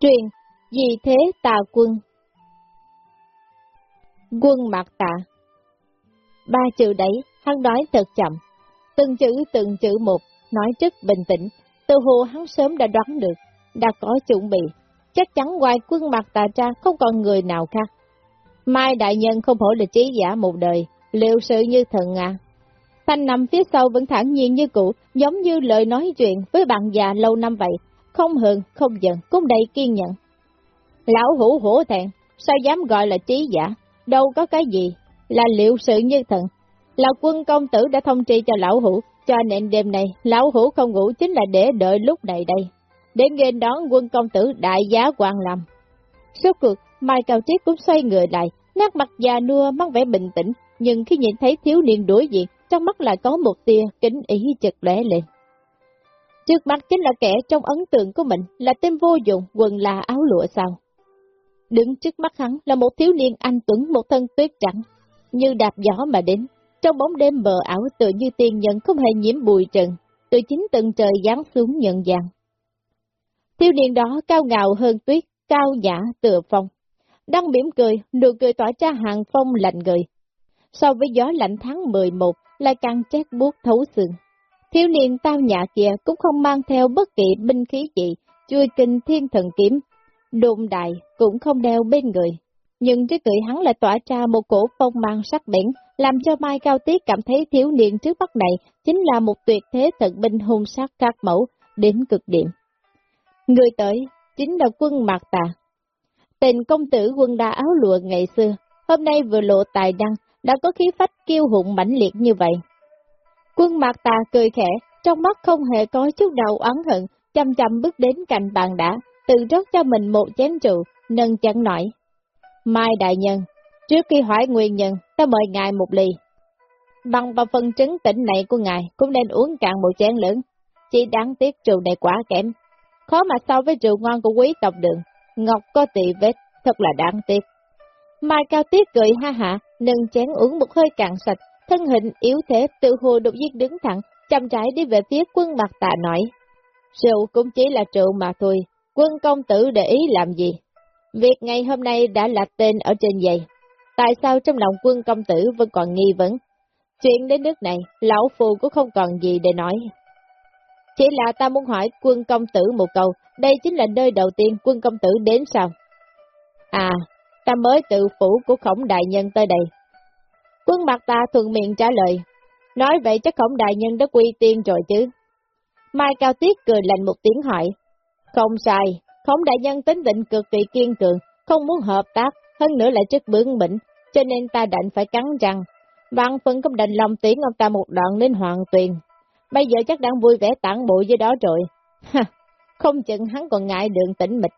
Truyền, vì thế tà quân? Quân mặt tạ. Ba chữ đấy, hắn nói thật chậm. Từng chữ từng chữ một, nói rất bình tĩnh, từ hồ hắn sớm đã đoán được, đã có chuẩn bị. Chắc chắn ngoài quân mặt tạ ra không còn người nào khác. Mai đại nhân không hổ là trí giả một đời, liệu sự như thần à. Thanh nằm phía sau vẫn thản nhiên như cũ, giống như lời nói chuyện với bạn già lâu năm vậy, không hờn, không giận, cũng đầy kiên nhẫn. Lão hủ hổ thẹn, sao dám gọi là trí giả, đâu có cái gì, là liệu sự như thần. Là quân công tử đã thông tri cho lão hủ, cho nên đêm này, lão hủ không ngủ chính là để đợi lúc này đây. Để nghe đón quân công tử đại giá quan lâm. Suốt cuộc, Mai Cao Triết cũng xoay người lại, nét mặt già nua mắt vẻ bình tĩnh, nhưng khi nhìn thấy thiếu niên đối diện, trong mắt lại có một tia kính ý chật lóe lên. Trước mắt chính là kẻ trong ấn tượng của mình là tên vô dụng quần là áo lụa sao. Đứng trước mắt hắn là một thiếu niên anh tuấn một thân tuyết trắng, như đạp gió mà đến, trong bóng đêm mờ ảo tự như tiên nhân không hề nhiễm bụi trần, từ chính tầng trời giáng xuống nhận dạng. Thiếu niên đó cao ngạo hơn tuyết, cao nhã tựa phong. Đang mỉm cười, nụ cười tỏa ra hàng phong lạnh người. So với gió lạnh tháng 11, lại càng chết buốt thấu xương. Thiếu niên tao nhã kia cũng không mang theo bất kỳ binh khí gì, chui kinh thiên thần kiếm. Đồn đại cũng không đeo bên người. Nhưng trước cười hắn lại tỏa ra một cổ phong mang sắc bén, làm cho Mai Cao Tiết cảm thấy thiếu niên trước mắt này chính là một tuyệt thế thần binh hung sát các mẫu, đến cực điểm. Người tới, chính là quân Mạc Tà. Tên công tử quân đa áo lụa ngày xưa, hôm nay vừa lộ tài năng, đã có khí phách kiêu hùng mãnh liệt như vậy. Quân mặt Tà cười khẽ, trong mắt không hề có chút đầu oán hận, chăm chăm bước đến cạnh bàn đã, tự rót cho mình một chén rượu, nâng chân nói. Mai đại nhân, trước khi hỏi nguyên nhân, ta mời ngài một ly. Bằng vào phần trứng tỉnh này của ngài, cũng nên uống cạn một chén lớn. Chỉ đáng tiếc rượu này quá kém. Khó mà so với rượu ngon của quý tộc đường. Ngọc có tỳ vết, thật là đáng tiếc. Mai Cao tiếc cười ha hạ, nâng chén uống một hơi cạn sạch, thân hình yếu thế tự hồ đột nhiên đứng thẳng, chăm trái đi về phía quân mặt tạ nói. Rượu cũng chỉ là rượu mà thôi, quân công tử để ý làm gì? Việc ngày hôm nay đã là tên ở trên giày. Tại sao trong lòng quân công tử vẫn còn nghi vấn? Chuyện đến nước này, lão phù cũng không còn gì để nói. Chỉ là ta muốn hỏi quân công tử một câu, đây chính là nơi đầu tiên quân công tử đến sao? À, ta mới tự phủ của khổng đại nhân tới đây. Quân mặt ta thuận miệng trả lời, nói vậy chắc khổng đại nhân đã quy tiên rồi chứ. Mai Cao Tiết cười lạnh một tiếng hỏi, không sai, khổng đại nhân tính định cực kỳ kiên cường, không muốn hợp tác, hơn nữa lại rất bướng bỉnh, cho nên ta đành phải cắn răng. vạn phân cũng đành lòng tiếng ông ta một đoạn nên hoàng tuyền. Bây giờ chắc đang vui vẻ tản bộ với đó rồi. Ha, không chừng hắn còn ngại đường tĩnh mịch,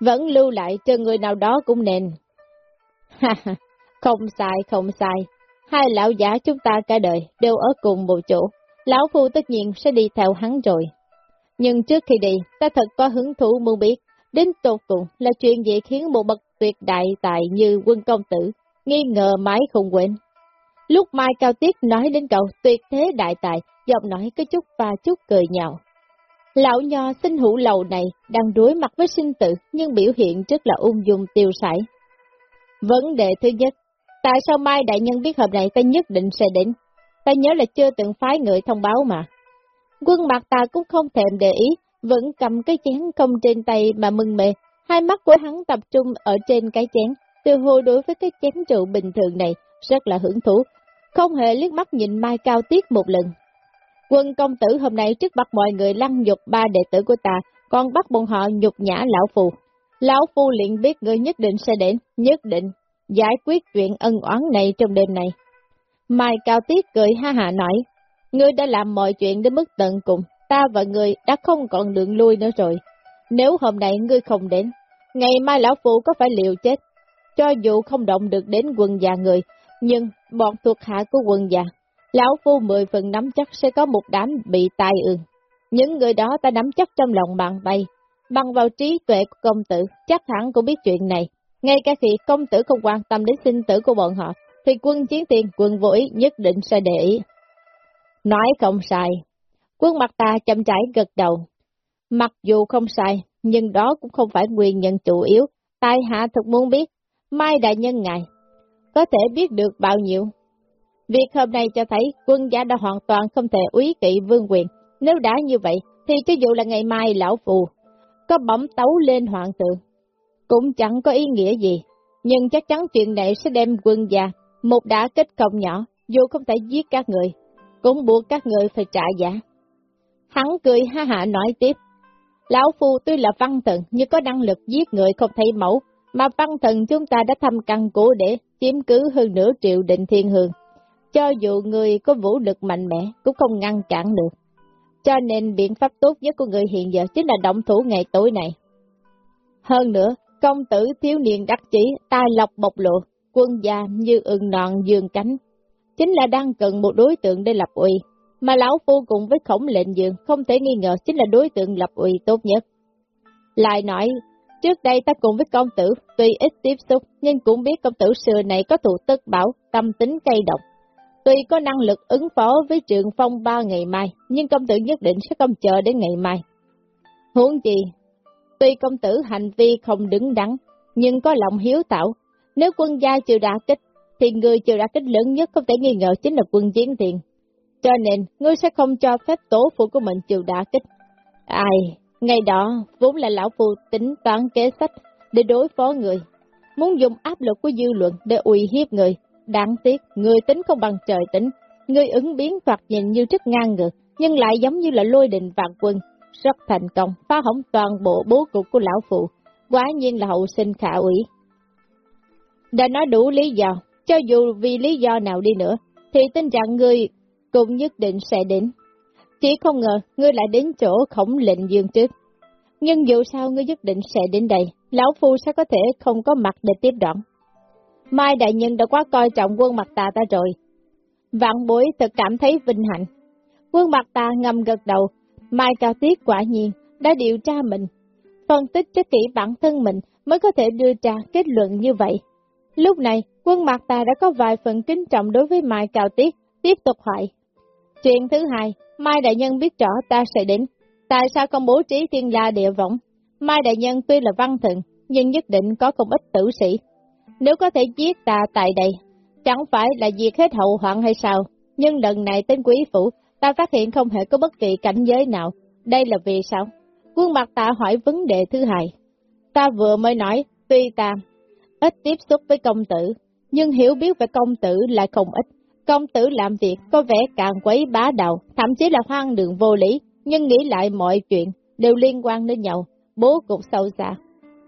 vẫn lưu lại cho người nào đó cũng nên. Ha ha, không sai, không sai. Hai lão giả chúng ta cả đời đều ở cùng một chỗ. Lão phu tất nhiên sẽ đi theo hắn rồi. Nhưng trước khi đi, ta thật có hứng thú muốn biết, đến tột cùng là chuyện gì khiến một bậc tuyệt đại tài như quân công tử, nghi ngờ mãi không quên. Lúc Mai Cao Tiết nói đến cậu tuyệt thế đại tài, giọng nói có chút và chút cười nhạo. Lão nho sinh hữu lầu này đang đối mặt với sinh tử nhưng biểu hiện rất là ung dung tiêu sải. Vấn đề thứ nhất, tại sao Mai Đại Nhân biết hợp này ta nhất định sẽ đến? Ta nhớ là chưa từng phái người thông báo mà. Quân mặt ta cũng không thèm để ý, vẫn cầm cái chén không trên tay mà mừng mê. Hai mắt của hắn tập trung ở trên cái chén, từ hồ đối với cái chén rượu bình thường này, rất là hưởng thú, không hề liếc mắt nhìn Mai Cao Tiết một lần. Quân công tử hôm nay trước mặt mọi người lăng nhục ba đệ tử của ta, còn bắt bọn họ nhục nhã lão phù. Lão phu liền biết người nhất định sẽ đến, nhất định, giải quyết chuyện ân oán này trong đêm này. Mai Cao Tiết cười ha hạ nói, ngươi đã làm mọi chuyện đến mức tận cùng, ta và ngươi đã không còn đường lui nữa rồi. Nếu hôm nay ngươi không đến, ngày mai lão phụ có phải liều chết. Cho dù không động được đến quân già người, nhưng bọn thuộc hạ của quân già, lão phu mười phần nắm chắc sẽ có một đám bị tai ương. Những người đó ta nắm chắc trong lòng bàn tay, bằng vào trí tuệ của công tử, chắc hẳn cũng biết chuyện này. Ngay cả khi công tử không quan tâm đến sinh tử của bọn họ, thì quân chiến tiền quân vũ ý nhất định sẽ để ý. Nói không sai. Quân mặt ta chậm chảy gật đầu. Mặc dù không sai, nhưng đó cũng không phải nguyên nhân chủ yếu. Tai hạ thật muốn biết, Mai Đại Nhân ngài, có thể biết được bao nhiêu. Việc hôm nay cho thấy quân gia đã hoàn toàn không thể úy kỵ vương quyền. Nếu đã như vậy, thì cho dù là ngày mai lão phù, có bóng tấu lên hoàng thượng, cũng chẳng có ý nghĩa gì. Nhưng chắc chắn chuyện này sẽ đem quân già một đã kích công nhỏ, dù không thể giết các người, cũng buộc các người phải trả giá. Hắn cười ha hạ nói tiếp, Lão Phu tuy là văn thần nhưng có năng lực giết người không thấy mẫu, mà văn thần chúng ta đã thăm căn cố để chiếm cứ hơn nửa triệu định thiên hương. Cho dù người có vũ lực mạnh mẽ cũng không ngăn cản được. Cho nên biện pháp tốt nhất của người hiện giờ chính là động thủ ngày tối này. Hơn nữa, công tử thiếu niên đắc chỉ, tai lọc bộc lộ, quân gia như ưng nọn dương cánh. Chính là đang cần một đối tượng để lập uy, mà lão phu cùng với khổng lệnh dương không thể nghi ngờ chính là đối tượng lập uy tốt nhất. Lại nói, trước đây ta cùng với công tử tuy ít tiếp xúc, nhưng cũng biết công tử xưa này có thủ tức bảo, tâm tính cây độc. Tuy có năng lực ứng phó với trường phong ba ngày mai, nhưng công tử nhất định sẽ không chờ đến ngày mai. Huống gì, tuy công tử hành vi không đứng đắn, nhưng có lòng hiếu tạo, nếu quân gia chịu đả kích, thì người chịu đả kích lớn nhất không thể nghi ngờ chính là quân chiến tiền. Cho nên, ngươi sẽ không cho phép tổ phụ của mình chịu đả kích. Ai, ngày đó, vốn là lão phụ tính toán kế sách để đối phó người. Muốn dùng áp lực của dư luận để uy hiếp người. Đáng tiếc, người tính không bằng trời tính. Người ứng biến hoặc nhìn như rất ngang ngược, nhưng lại giống như là lôi đình vạn quân. Rất thành công, phá hỏng toàn bộ bố cục của lão phụ. Quá nhiên là hậu sinh khả ủy. Đã nói đủ lý do, cho dù vì lý do nào đi nữa, thì tin rằng ngươi cũng nhất định sẽ đến. Chỉ không ngờ, ngươi lại đến chỗ khổng lệnh dương trước. Nhưng dù sao ngươi nhất định sẽ đến đây, lão phu sẽ có thể không có mặt để tiếp đoạn. Mai đại nhân đã quá coi trọng quân mặt ta ta rồi. Vạn bối thật cảm thấy vinh hạnh. Quân mặt ta ngầm gật đầu, Mai cao tiết quả nhiên đã điều tra mình, phân tích cho kỹ bản thân mình mới có thể đưa ra kết luận như vậy. Lúc này, quân mặt ta đã có vài phần kính trọng đối với Mai cao tiết, tiếp tục hỏi. Chuyện thứ hai, Mai Đại Nhân biết rõ ta sẽ đến. Tại sao không bố trí thiên la địa võng? Mai Đại Nhân tuy là văn thượng, nhưng nhất định có không ít tử sĩ. Nếu có thể giết ta tại đây, chẳng phải là diệt hết hậu hoạn hay sao? Nhưng lần này tên quý phủ, ta phát hiện không hề có bất kỳ cảnh giới nào. Đây là vì sao? Quân mặt ta hỏi vấn đề thứ hai. Ta vừa mới nói, tuy ta ít tiếp xúc với công tử, nhưng hiểu biết về công tử lại không ít. Công tử làm việc có vẻ càng quấy bá đạo, thậm chí là hoang đường vô lý, nhưng nghĩ lại mọi chuyện đều liên quan đến nhau, bố cục sâu xa.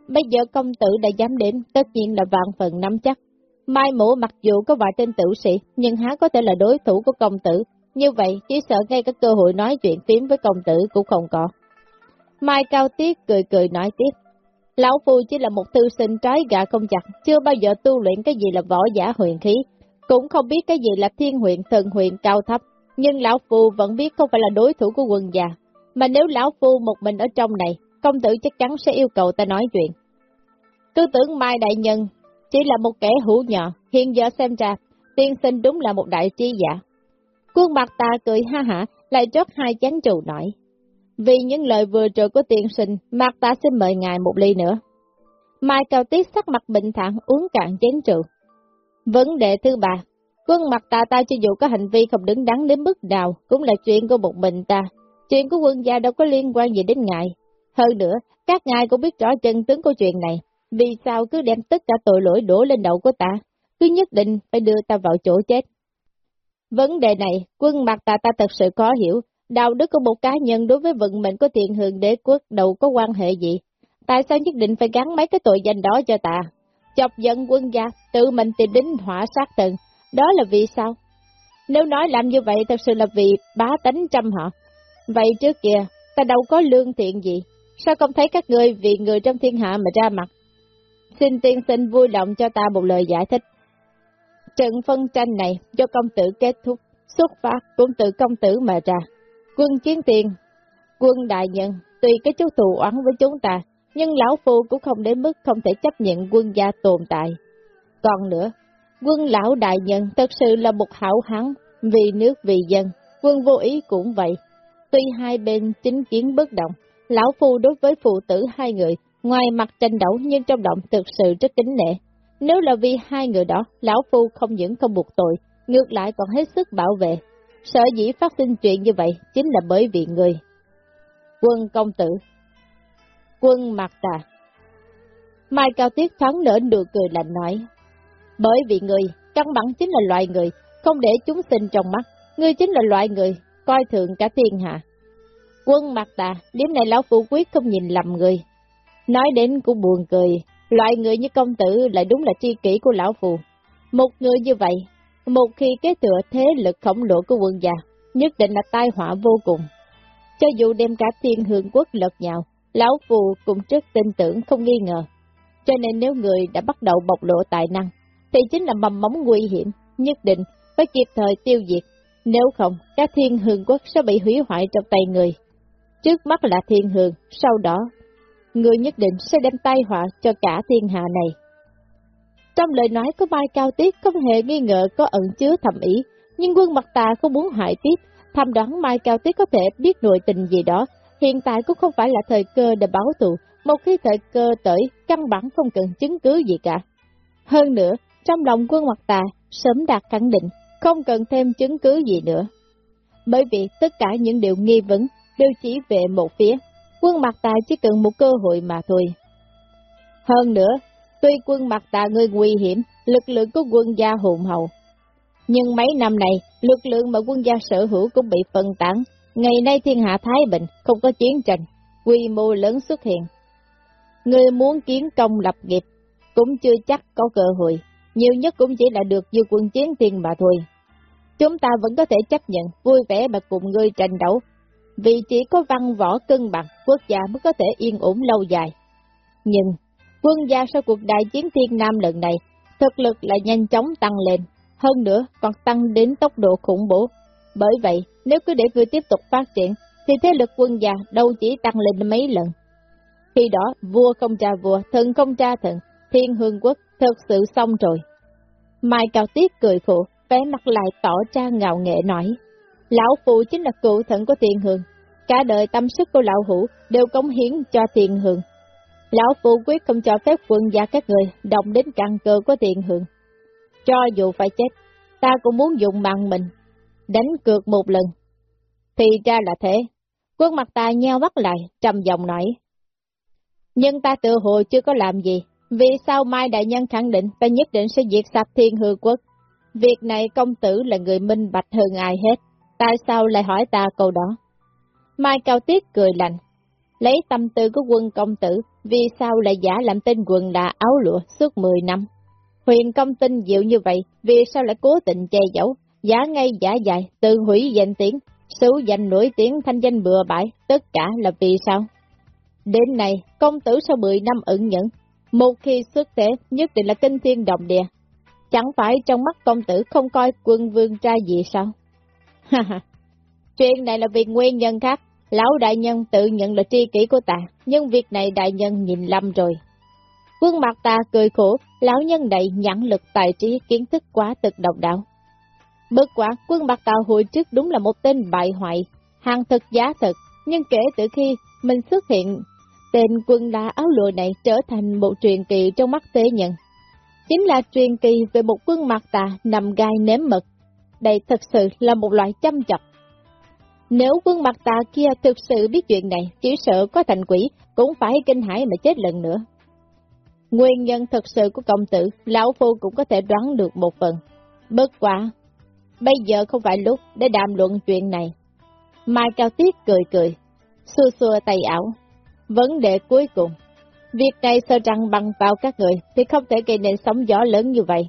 Bây giờ công tử đã dám đến, tất nhiên là vạn phần nắm chắc. Mai mũ mặc dù có vài tên tử sĩ, nhưng há có thể là đối thủ của công tử, như vậy chỉ sợ ngay cả cơ hội nói chuyện phím với công tử cũng không có. Mai Cao Tiết cười cười nói tiếp. Lão Phu chỉ là một thư sinh trái gà không chặt, chưa bao giờ tu luyện cái gì là võ giả huyền khí, cũng không biết cái gì là thiên huyện thần huyện cao thấp, nhưng Lão Phu vẫn biết không phải là đối thủ của quân già. Mà nếu Lão Phu một mình ở trong này, công tử chắc chắn sẽ yêu cầu ta nói chuyện. Cứ tưởng Mai Đại Nhân chỉ là một kẻ hữu nhỏ, hiện giờ xem ra, tiên sinh đúng là một đại trí giả. Quân mặt ta cười ha hả, lại trót hai chén trụ nổi. Vì những lời vừa rồi của tiên sinh, mặt ta xin mời ngài một ly nữa. Mai Cao Tiết sắc mặt bình thản uống cạn chén rượu. Vấn đề thứ ba, quân mặt ta ta cho dù có hành vi không đứng đắn đến mức nào, cũng là chuyện của một mình ta. Chuyện của quân gia đâu có liên quan gì đến ngài. Hơn nữa, các ngài cũng biết rõ chân tướng của chuyện này. Vì sao cứ đem tất cả tội lỗi đổ lên đầu của ta, cứ nhất định phải đưa ta vào chỗ chết. Vấn đề này, quân mặt ta ta thật sự khó hiểu, đạo đức của một cá nhân đối với vận mệnh của tiền hưởng đế quốc đâu có quan hệ gì. Tại sao nhất định phải gắn mấy cái tội danh đó cho ta? chọc giận quân gia, tự mình tìm đến hỏa sát tận, đó là vì sao? Nếu nói làm như vậy thật sự là vì bá tánh trăm họ. Vậy trước kia, ta đâu có lương thiện gì, sao không thấy các ngươi vì người trong thiên hạ mà ra mặt? Xin tiên sinh vui lòng cho ta một lời giải thích. Trận phân tranh này do công tử kết thúc, xuất phát cũng tự công tử mà ra. Quân chiến tiền, quân đại nhân, tuy cái chút thù oán với chúng ta, nhưng lão phu cũng không đến mức không thể chấp nhận quân gia tồn tại. Còn nữa, quân lão đại nhân thật sự là một hảo hán, vì nước vì dân, quân vô ý cũng vậy. Tuy hai bên chính kiến bất động, lão phu đối với phụ tử hai người, ngoài mặt tranh đấu nhưng trong động thực sự rất kính nể. Nếu là vì hai người đó, lão phu không những không buộc tội, ngược lại còn hết sức bảo vệ. Sợ dĩ phát sinh chuyện như vậy chính là bởi vì người. Quân công tử Quân mặt tà Mai Cao Tiết thoáng nở nụ cười lạnh nói. Bởi vì người, căn bản chính là loại người, không để chúng sinh trong mắt. Ngươi chính là loại người, coi thường cả thiên hạ. Quân mặt tà, điểm này lão phụ quyết không nhìn lầm người. Nói đến cũng buồn cười, loại người như công tử lại đúng là tri kỷ của lão phù. Một người như vậy, một khi kế thừa thế lực khổng lồ của quân gia, nhất định là tai họa vô cùng. Cho dù đem cả thiên hương quốc lật nhào, lão phù cũng rất tin tưởng không nghi ngờ. Cho nên nếu người đã bắt đầu bộc lộ tài năng, thì chính là mầm móng nguy hiểm, nhất định phải kịp thời tiêu diệt. Nếu không, các thiên hương quốc sẽ bị hủy hoại trong tay người. Trước mắt là thiên hương, sau đó, người nhất định sẽ đem tai họa cho cả thiên hạ này. Trong lời nói của Mai Cao Tiết không hề nghi ngờ có ẩn chứa thầm ý, nhưng quân mặt tà không muốn hại Tiết, thầm đoán Mai Cao Tiết có thể biết nội tình gì đó, hiện tại cũng không phải là thời cơ để báo thù, một khi thời cơ tới, căn bản không cần chứng cứ gì cả. Hơn nữa, trong lòng quân mặt tà, sớm đạt khẳng định, không cần thêm chứng cứ gì nữa. Bởi vì tất cả những điều nghi vấn đều chỉ về một phía, quân mặt tà chỉ cần một cơ hội mà thôi. Hơn nữa, tuy quân mặt tà người nguy hiểm, lực lượng của quân gia hùng hậu, nhưng mấy năm này, lực lượng mà quân gia sở hữu cũng bị phân tán. Ngày nay thiên hạ Thái Bình, không có chiến tranh, quy mô lớn xuất hiện. Người muốn kiến công lập nghiệp, cũng chưa chắc có cơ hội, nhiều nhất cũng chỉ là được dư quân chiến tiền mà thôi. Chúng ta vẫn có thể chấp nhận, vui vẻ mà cùng ngươi tranh đấu, vì chỉ có văn võ cân bằng, quốc gia mới có thể yên ổn lâu dài. Nhưng, quân gia sau cuộc đại chiến thiên nam lần này, thực lực lại nhanh chóng tăng lên, hơn nữa còn tăng đến tốc độ khủng bố. Bởi vậy, nếu cứ để cứ tiếp tục phát triển, thì thế lực quân gia đâu chỉ tăng lên mấy lần. Khi đó, vua không tra vua, thần không tra thần, thiên hương quốc thật sự xong rồi. Mai Cao Tiết cười khổ, vẻ mặt lại tỏ ra ngạo nghệ nói. Lão Phụ chính là cựu thận của tiền hường, cả đời tâm sức của lão hữu đều cống hiến cho tiền hường. Lão Phụ quyết không cho phép quân gia các người động đến căn cơ của tiền hường. Cho dù phải chết, ta cũng muốn dùng mạng mình, đánh cược một lần. Thì ra là thế. Quân mặt ta nheo mắt lại, trầm giọng nói. Nhưng ta tự hồ chưa có làm gì, vì sao Mai Đại Nhân khẳng định ta nhất định sẽ diệt sạch thiên hư quốc. Việc này công tử là người minh bạch hơn ai hết, tại sao lại hỏi ta câu đó? Mai Cao Tiết cười lạnh, lấy tâm tư của quân công tử, vì sao lại giả làm tên quần là áo lụa suốt 10 năm? Huyền công tinh diệu như vậy, vì sao lại cố tình che giấu, giả ngay giả dài, tự hủy danh tiếng, xấu danh nổi tiếng thanh danh bừa bãi, tất cả là vì sao? Đến này, công tử sau 10 năm ẩn nhẫn, một khi xuất thế nhất định là kinh thiên động địa. Chẳng phải trong mắt công tử không coi quân vương trai gì sao? Ha ha, chuyện này là vì nguyên nhân khác, lão đại nhân tự nhận là tri kỷ của ta, nhưng việc này đại nhân nhìn lầm rồi. Quân mặt ta cười khổ, lão nhân đầy nhãn lực tài trí kiến thức quá thực độc đạo. Bất quả, quân mặt tàu hồi trước đúng là một tên bại hoại, hàng thực giá thực, nhưng kể từ khi mình xuất hiện, tên quân đa áo lụa này trở thành một truyền kỳ trong mắt thế nhân. Chính là truyền kỳ về một quân mặt tà nằm gai nếm mật. Đây thật sự là một loại chăm chọc. Nếu quân mặt tà kia thực sự biết chuyện này, chỉ sợ có thành quỷ, cũng phải kinh hãi mà chết lần nữa. Nguyên nhân thật sự của công tử, lão phu cũng có thể đoán được một phần. Bất quả, bây giờ không phải lúc để đàm luận chuyện này. Mai Cao Tiết cười cười, xua xua tay ảo. Vấn đề cuối cùng, việc này sợ rằng bằng vào các người thì không thể gây nên sóng gió lớn như vậy.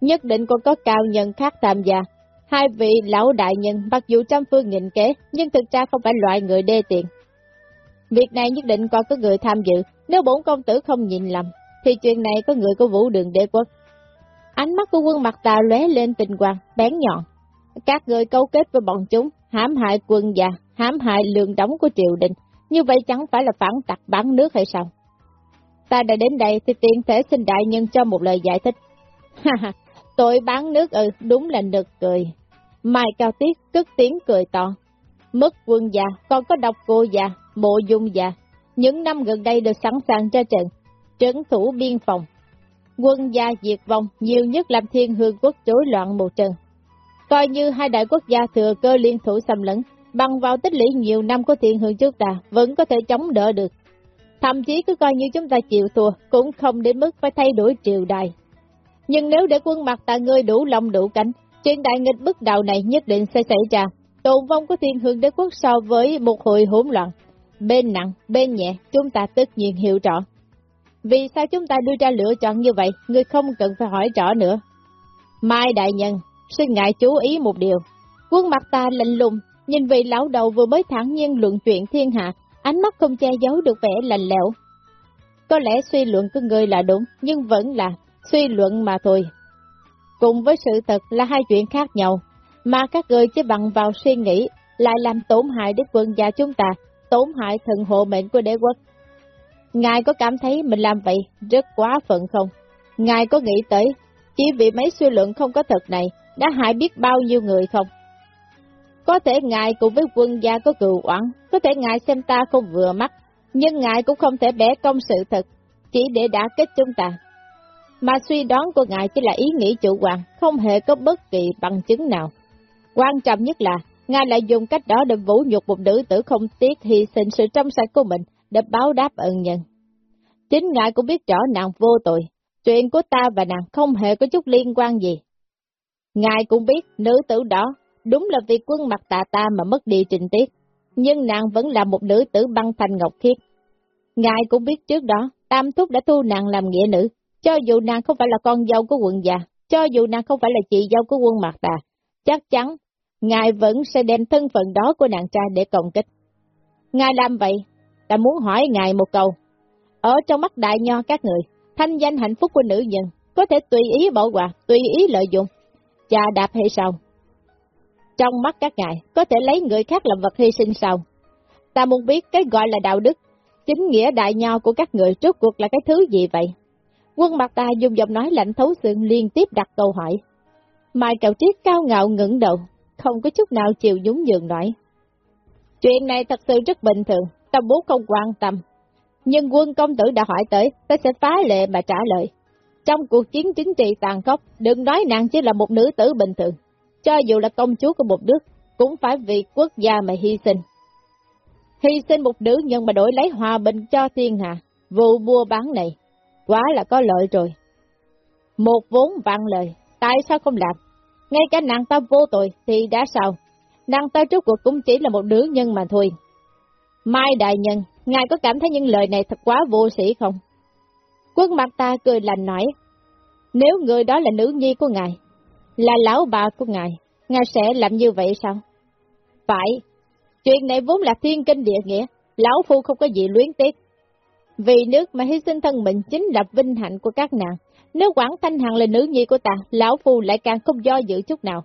Nhất định còn có cao nhân khác tham gia. Hai vị lão đại nhân mặc dù trăm phương nghìn kế, nhưng thực ra không phải loại người đê tiện. Việc này nhất định còn có người tham dự, nếu bổn công tử không nhìn lầm, thì chuyện này có người của vũ đường đế quốc. Ánh mắt của quân mặt tà lóe lên tình quang, bén nhọn. Các người câu kết với bọn chúng, hãm hại quân già, hãm hại lương đóng của triều đình, như vậy chẳng phải là phản tặc bán nước hay sao? Ta đã đến đây thì tiện thể xin đại nhân cho một lời giải thích. Ha ha, tội bán nước ừ, đúng là nực cười. Mai Cao Tiết cất tiếng cười to. Mất quân già, còn có độc cô già, mộ dung già, những năm gần đây được sẵn sàng ra trận, trấn thủ biên phòng. Quân gia diệt vong, nhiều nhất làm thiên hương quốc rối loạn một trận. Coi như hai đại quốc gia thừa cơ liên thủ xâm lấn, bằng vào tích lũy nhiều năm của thiên hương trước ta, vẫn có thể chống đỡ được. Thậm chí cứ coi như chúng ta chịu thua, cũng không đến mức phải thay đổi triều đại. Nhưng nếu để quân mặt tạ ngươi đủ lòng đủ cánh, chuyện đại nghịch bức đạo này nhất định sẽ xảy ra. Tồn vong của thiên hương đế quốc so với một hội hỗn loạn. Bên nặng, bên nhẹ, chúng ta tất nhiên hiểu rõ. Vì sao chúng ta đưa ra lựa chọn như vậy, ngươi không cần phải hỏi rõ nữa. Mai đại nhân, xin ngại chú ý một điều. Quân mặt ta lạnh lùng, nhìn vị lão đầu vừa mới thẳng nhiên luận chuyện thiên hạ, ánh mắt không che giấu được vẻ lạnh lẽo. Có lẽ suy luận của người là đúng, nhưng vẫn là suy luận mà thôi. Cùng với sự thật là hai chuyện khác nhau, mà các người chỉ bằng vào suy nghĩ lại làm tổn hại đến quân gia chúng ta, tổn hại thần hộ mệnh của đế quốc. Ngài có cảm thấy mình làm vậy rất quá phận không? Ngài có nghĩ tới, chỉ vì mấy suy luận không có thật này, đã hại biết bao nhiêu người không? Có thể ngài cùng với quân gia có cựu oán, có thể ngài xem ta không vừa mắt, nhưng ngài cũng không thể bẻ công sự thật, chỉ để đã kết chúng ta. Mà suy đoán của ngài chỉ là ý nghĩ chủ quan, không hề có bất kỳ bằng chứng nào. Quan trọng nhất là, ngài lại dùng cách đó để vũ nhục một nữ tử không tiếc hy sinh sự trong sạch của mình để báo đáp ân nhân. Chính ngài cũng biết rõ nàng vô tội, chuyện của ta và nàng không hề có chút liên quan gì. Ngài cũng biết nữ tử đó đúng là vì quân mặt tà ta mà mất đi trình tiết, nhưng nàng vẫn là một nữ tử băng thành ngọc khiết. Ngài cũng biết trước đó, Tam Thúc đã thu nàng làm nghĩa nữ, cho dù nàng không phải là con dâu của quận già, cho dù nàng không phải là chị dâu của quân mặt tà, chắc chắn Ngài vẫn sẽ đem thân phận đó của nàng trai để công kích. Ngài làm vậy, ta muốn hỏi Ngài một câu. Ở trong mắt đại nho các người, thanh danh hạnh phúc của nữ nhân có thể tùy ý bỏ qua, tùy ý lợi dụng, chà đạp hay sao? Trong mắt các ngài, có thể lấy người khác làm vật hy sinh sao? Ta muốn biết cái gọi là đạo đức, chính nghĩa đại nho của các người trước cuộc là cái thứ gì vậy? Quân mặt ta dùng giọng nói lạnh thấu xương liên tiếp đặt câu hỏi. Mai cậu triết cao ngạo ngẩng đầu, không có chút nào chịu nhún nhường nổi. Chuyện này thật sự rất bình thường, ta bố không quan tâm. Nhưng quân công tử đã hỏi tới, ta sẽ phá lệ mà trả lời. Trong cuộc chiến chính trị tàn khốc, đừng nói nàng chỉ là một nữ tử bình thường. Cho dù là công chúa của một nước, cũng phải vì quốc gia mà hy sinh. Hy sinh một nữ nhân mà đổi lấy hòa bình cho thiên hạ, vụ mua bán này, quá là có lợi rồi. Một vốn vạn lời, tại sao không làm? Ngay cả nàng ta vô tội thì đã sao? Nàng ta trước cuộc cũng chỉ là một nữ nhân mà thôi. Mai đại nhân, ngài có cảm thấy những lời này thật quá vô sĩ không? Quân mặt ta cười lành nói, nếu người đó là nữ nhi của ngài, là lão bà của ngài, ngài sẽ làm như vậy sao? Phải, chuyện này vốn là thiên kinh địa nghĩa, lão phu không có gì luyến tiếc. Vì nước mà hy sinh thân mình chính là vinh hạnh của các nàng, nếu Quảng Thanh Hằng là nữ nhi của ta, lão phu lại càng không do dự chút nào.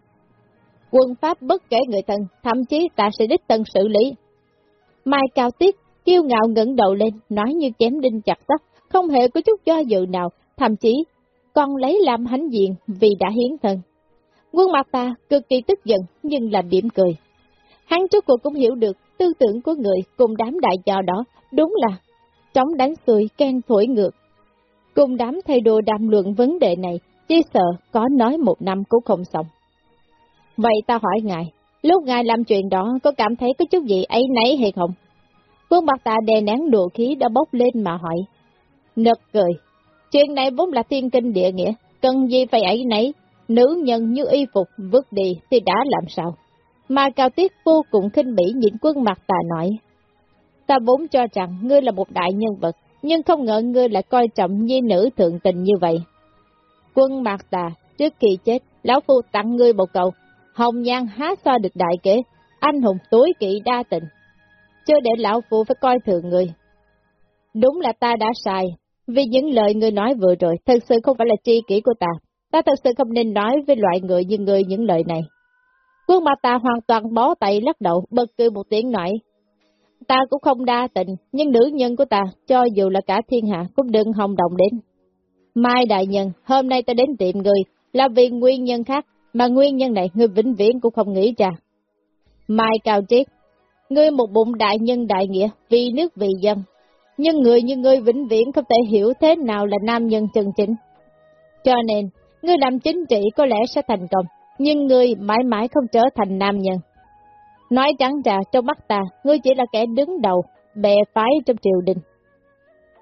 Quân Pháp bất kể người thân, thậm chí ta sẽ đích thân xử lý. Mai Cao Tiết, kiêu ngạo ngẩng đầu lên, nói như chém đinh chặt sắt, không hề có chút do dự nào, thậm chí còn lấy làm hãnh diện vì đã hiến thân. Quân mặt ta cực kỳ tức giận nhưng là điểm cười. Hắn trước cuộc cũng hiểu được tư tưởng của người cùng đám đại trò đó đúng là trống đánh xuôi khen thổi ngược. Cùng đám thầy đồ đàm luận vấn đề này, chỉ sợ có nói một năm cũng không xong. Vậy ta hỏi ngài, lúc ngài làm chuyện đó có cảm thấy có chút gì ấy nấy hay không? Quân mặt ta đè nén đồ khí đã bốc lên mà hỏi. Nực cười, chuyện này vốn là thiên kinh địa nghĩa, cần gì phải ấy nấy, nữ nhân như y phục vứt đi thì đã làm sao? Mà cao tiết vô cùng khinh bỉ nhìn quân mặt ta nói. Ta vốn cho rằng ngươi là một đại nhân vật, nhưng không ngờ ngươi lại coi trọng nhi nữ thượng tình như vậy. Quân mạc tà, trước khi chết, lão phu tặng ngươi một câu, hồng nhan há so được đại kế, anh hùng tối kỵ đa tình. Chưa để lão phu phải coi thường ngươi. Đúng là ta đã sai, vì những lời ngươi nói vừa rồi thật sự không phải là tri kỷ của ta. Ta thật sự không nên nói với loại người như ngươi những lời này. Quân Mạc Tà hoàn toàn bó tay lắc đầu, bật cười một tiếng nói, Ta cũng không đa tình, nhưng nữ nhân của ta, cho dù là cả thiên hạ, cũng đừng hòng động đến. Mai đại nhân, hôm nay ta đến tiệm người, là vì nguyên nhân khác, mà nguyên nhân này người vĩnh viễn cũng không nghĩ ra. Mai cao triết, Ngươi một bụng đại nhân đại nghĩa, vì nước vì dân. Nhưng người như ngươi vĩnh viễn không thể hiểu thế nào là nam nhân chân chính. Cho nên, ngươi làm chính trị có lẽ sẽ thành công, nhưng ngươi mãi mãi không trở thành nam nhân. Nói trắng ra, trong mắt ta, ngươi chỉ là kẻ đứng đầu, bè phái trong triều đình.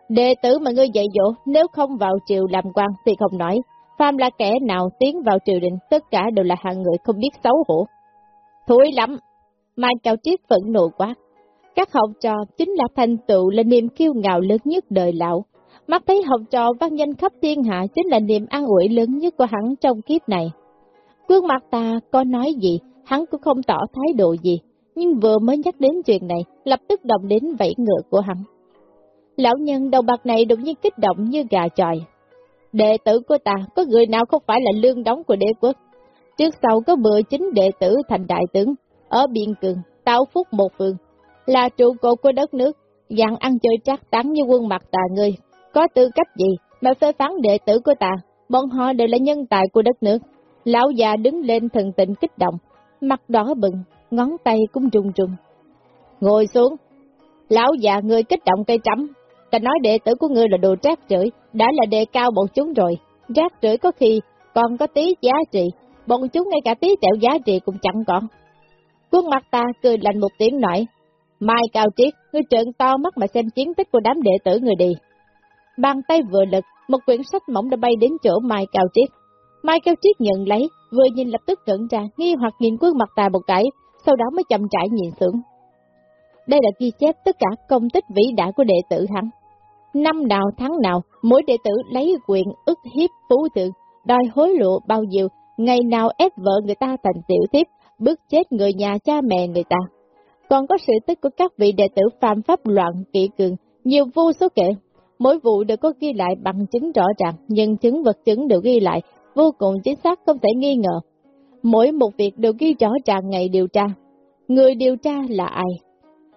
Đệ tử mà ngươi dạy dỗ, nếu không vào triều làm quan thì không nói. Phàm là kẻ nào tiến vào triều đình, tất cả đều là hạng người không biết xấu hổ. Thúi lắm! Mai Cao Triết phẫn nộ quá. Các học trò chính là thành tựu là niềm kiêu ngạo lớn nhất đời lão. Mắt thấy học trò văn danh khắp thiên hạ chính là niềm an ủi lớn nhất của hắn trong kiếp này. Quân mặt ta có nói gì, hắn cũng không tỏ thái độ gì, nhưng vừa mới nhắc đến chuyện này, lập tức động đến vẫy ngựa của hắn. Lão nhân đầu bạc này đột nhiên kích động như gà tròi. Đệ tử của ta, có người nào không phải là lương đóng của đế quốc? Trước sau có bữa chính đệ tử thành đại tướng, ở Biên Cường, Táo Phúc một phương, là trụ cột của đất nước, dạng ăn chơi trác tán như quân mặt tà người. Có tư cách gì mà phê phán đệ tử của ta, bọn họ đều là nhân tài của đất nước. Lão già đứng lên thần tịnh kích động, mặt đỏ bừng, ngón tay cũng trùng trùng. Ngồi xuống, lão già người kích động cây trắm, ta nói đệ tử của ngươi là đồ trác rưởi, đã là đề cao bọn chúng rồi, rác rưởi có khi còn có tí giá trị, bọn chúng ngay cả tí tẹo giá trị cũng chẳng có. Quân mặt ta cười lạnh một tiếng nói, Mai Cao Triết, ngươi trợn to mắt mà xem chiến tích của đám đệ tử người đi. Bàn tay vừa lực, một quyển sách mỏng đã bay đến chỗ Mai Cao Triết. Mai Cao Triết nhận lấy, vừa nhìn lập tức ngẩn ra, nghi hoặc nhìn quân mặt tà một cái, sau đó mới chậm rãi nhìn xuống. Đây là ghi chép tất cả công tích vĩ đại của đệ tử hắn. Năm nào tháng nào, mỗi đệ tử lấy quyền ức hiếp phú thượng, đòi hối lộ bao nhiêu, ngày nào ép vợ người ta thành tiểu tiếp, bức chết người nhà cha mẹ người ta. Còn có sự tích của các vị đệ tử phạm pháp loạn kỵ cường, nhiều vô số kể. Mỗi vụ đều có ghi lại bằng chứng rõ ràng, nhân chứng vật chứng đều ghi lại, vô cùng chính xác không thể nghi ngờ. Mỗi một việc đều ghi rõ ràng ngày điều tra. Người điều tra là ai?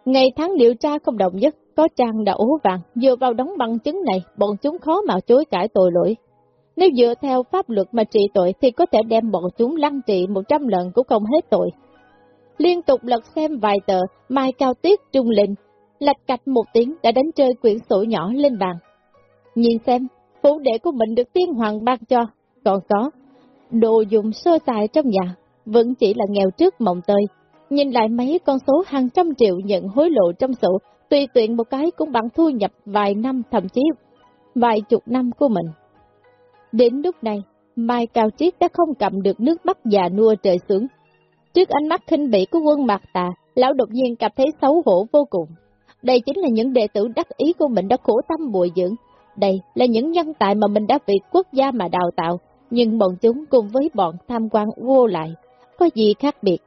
Ngày tháng điều tra không đồng nhất, có trang đã ố vàng, dựa vào đóng bằng chứng này, bọn chúng khó mà chối cãi tội lỗi. Nếu dựa theo pháp luật mà trị tội thì có thể đem bọn chúng lăng trị một trăm lần cũng không hết tội. Liên tục lật xem vài tờ, Mai Cao Tiết trung linh, lạch cạch một tiếng đã đánh chơi quyển sổ nhỏ lên bàn. Nhìn xem, phụ đệ của mình được tiên hoàng ban cho, còn có, đồ dùng sơ tài trong nhà, vẫn chỉ là nghèo trước mộng tơi. Nhìn lại mấy con số hàng trăm triệu nhận hối lộ trong sổ, tùy tiện một cái cũng bằng thu nhập vài năm thậm chí vài chục năm của mình. Đến lúc này, Mai Cao Triết đã không cầm được nước mắt già nua trời xuống. Trước ánh mắt khinh bỉ của quân mặt tà, lão đột nhiên cảm thấy xấu hổ vô cùng. Đây chính là những đệ tử đắc ý của mình đã khổ tâm bồi dưỡng. Đây là những nhân tài mà mình đã vì quốc gia mà đào tạo, nhưng bọn chúng cùng với bọn tham quan vô lại, có gì khác biệt.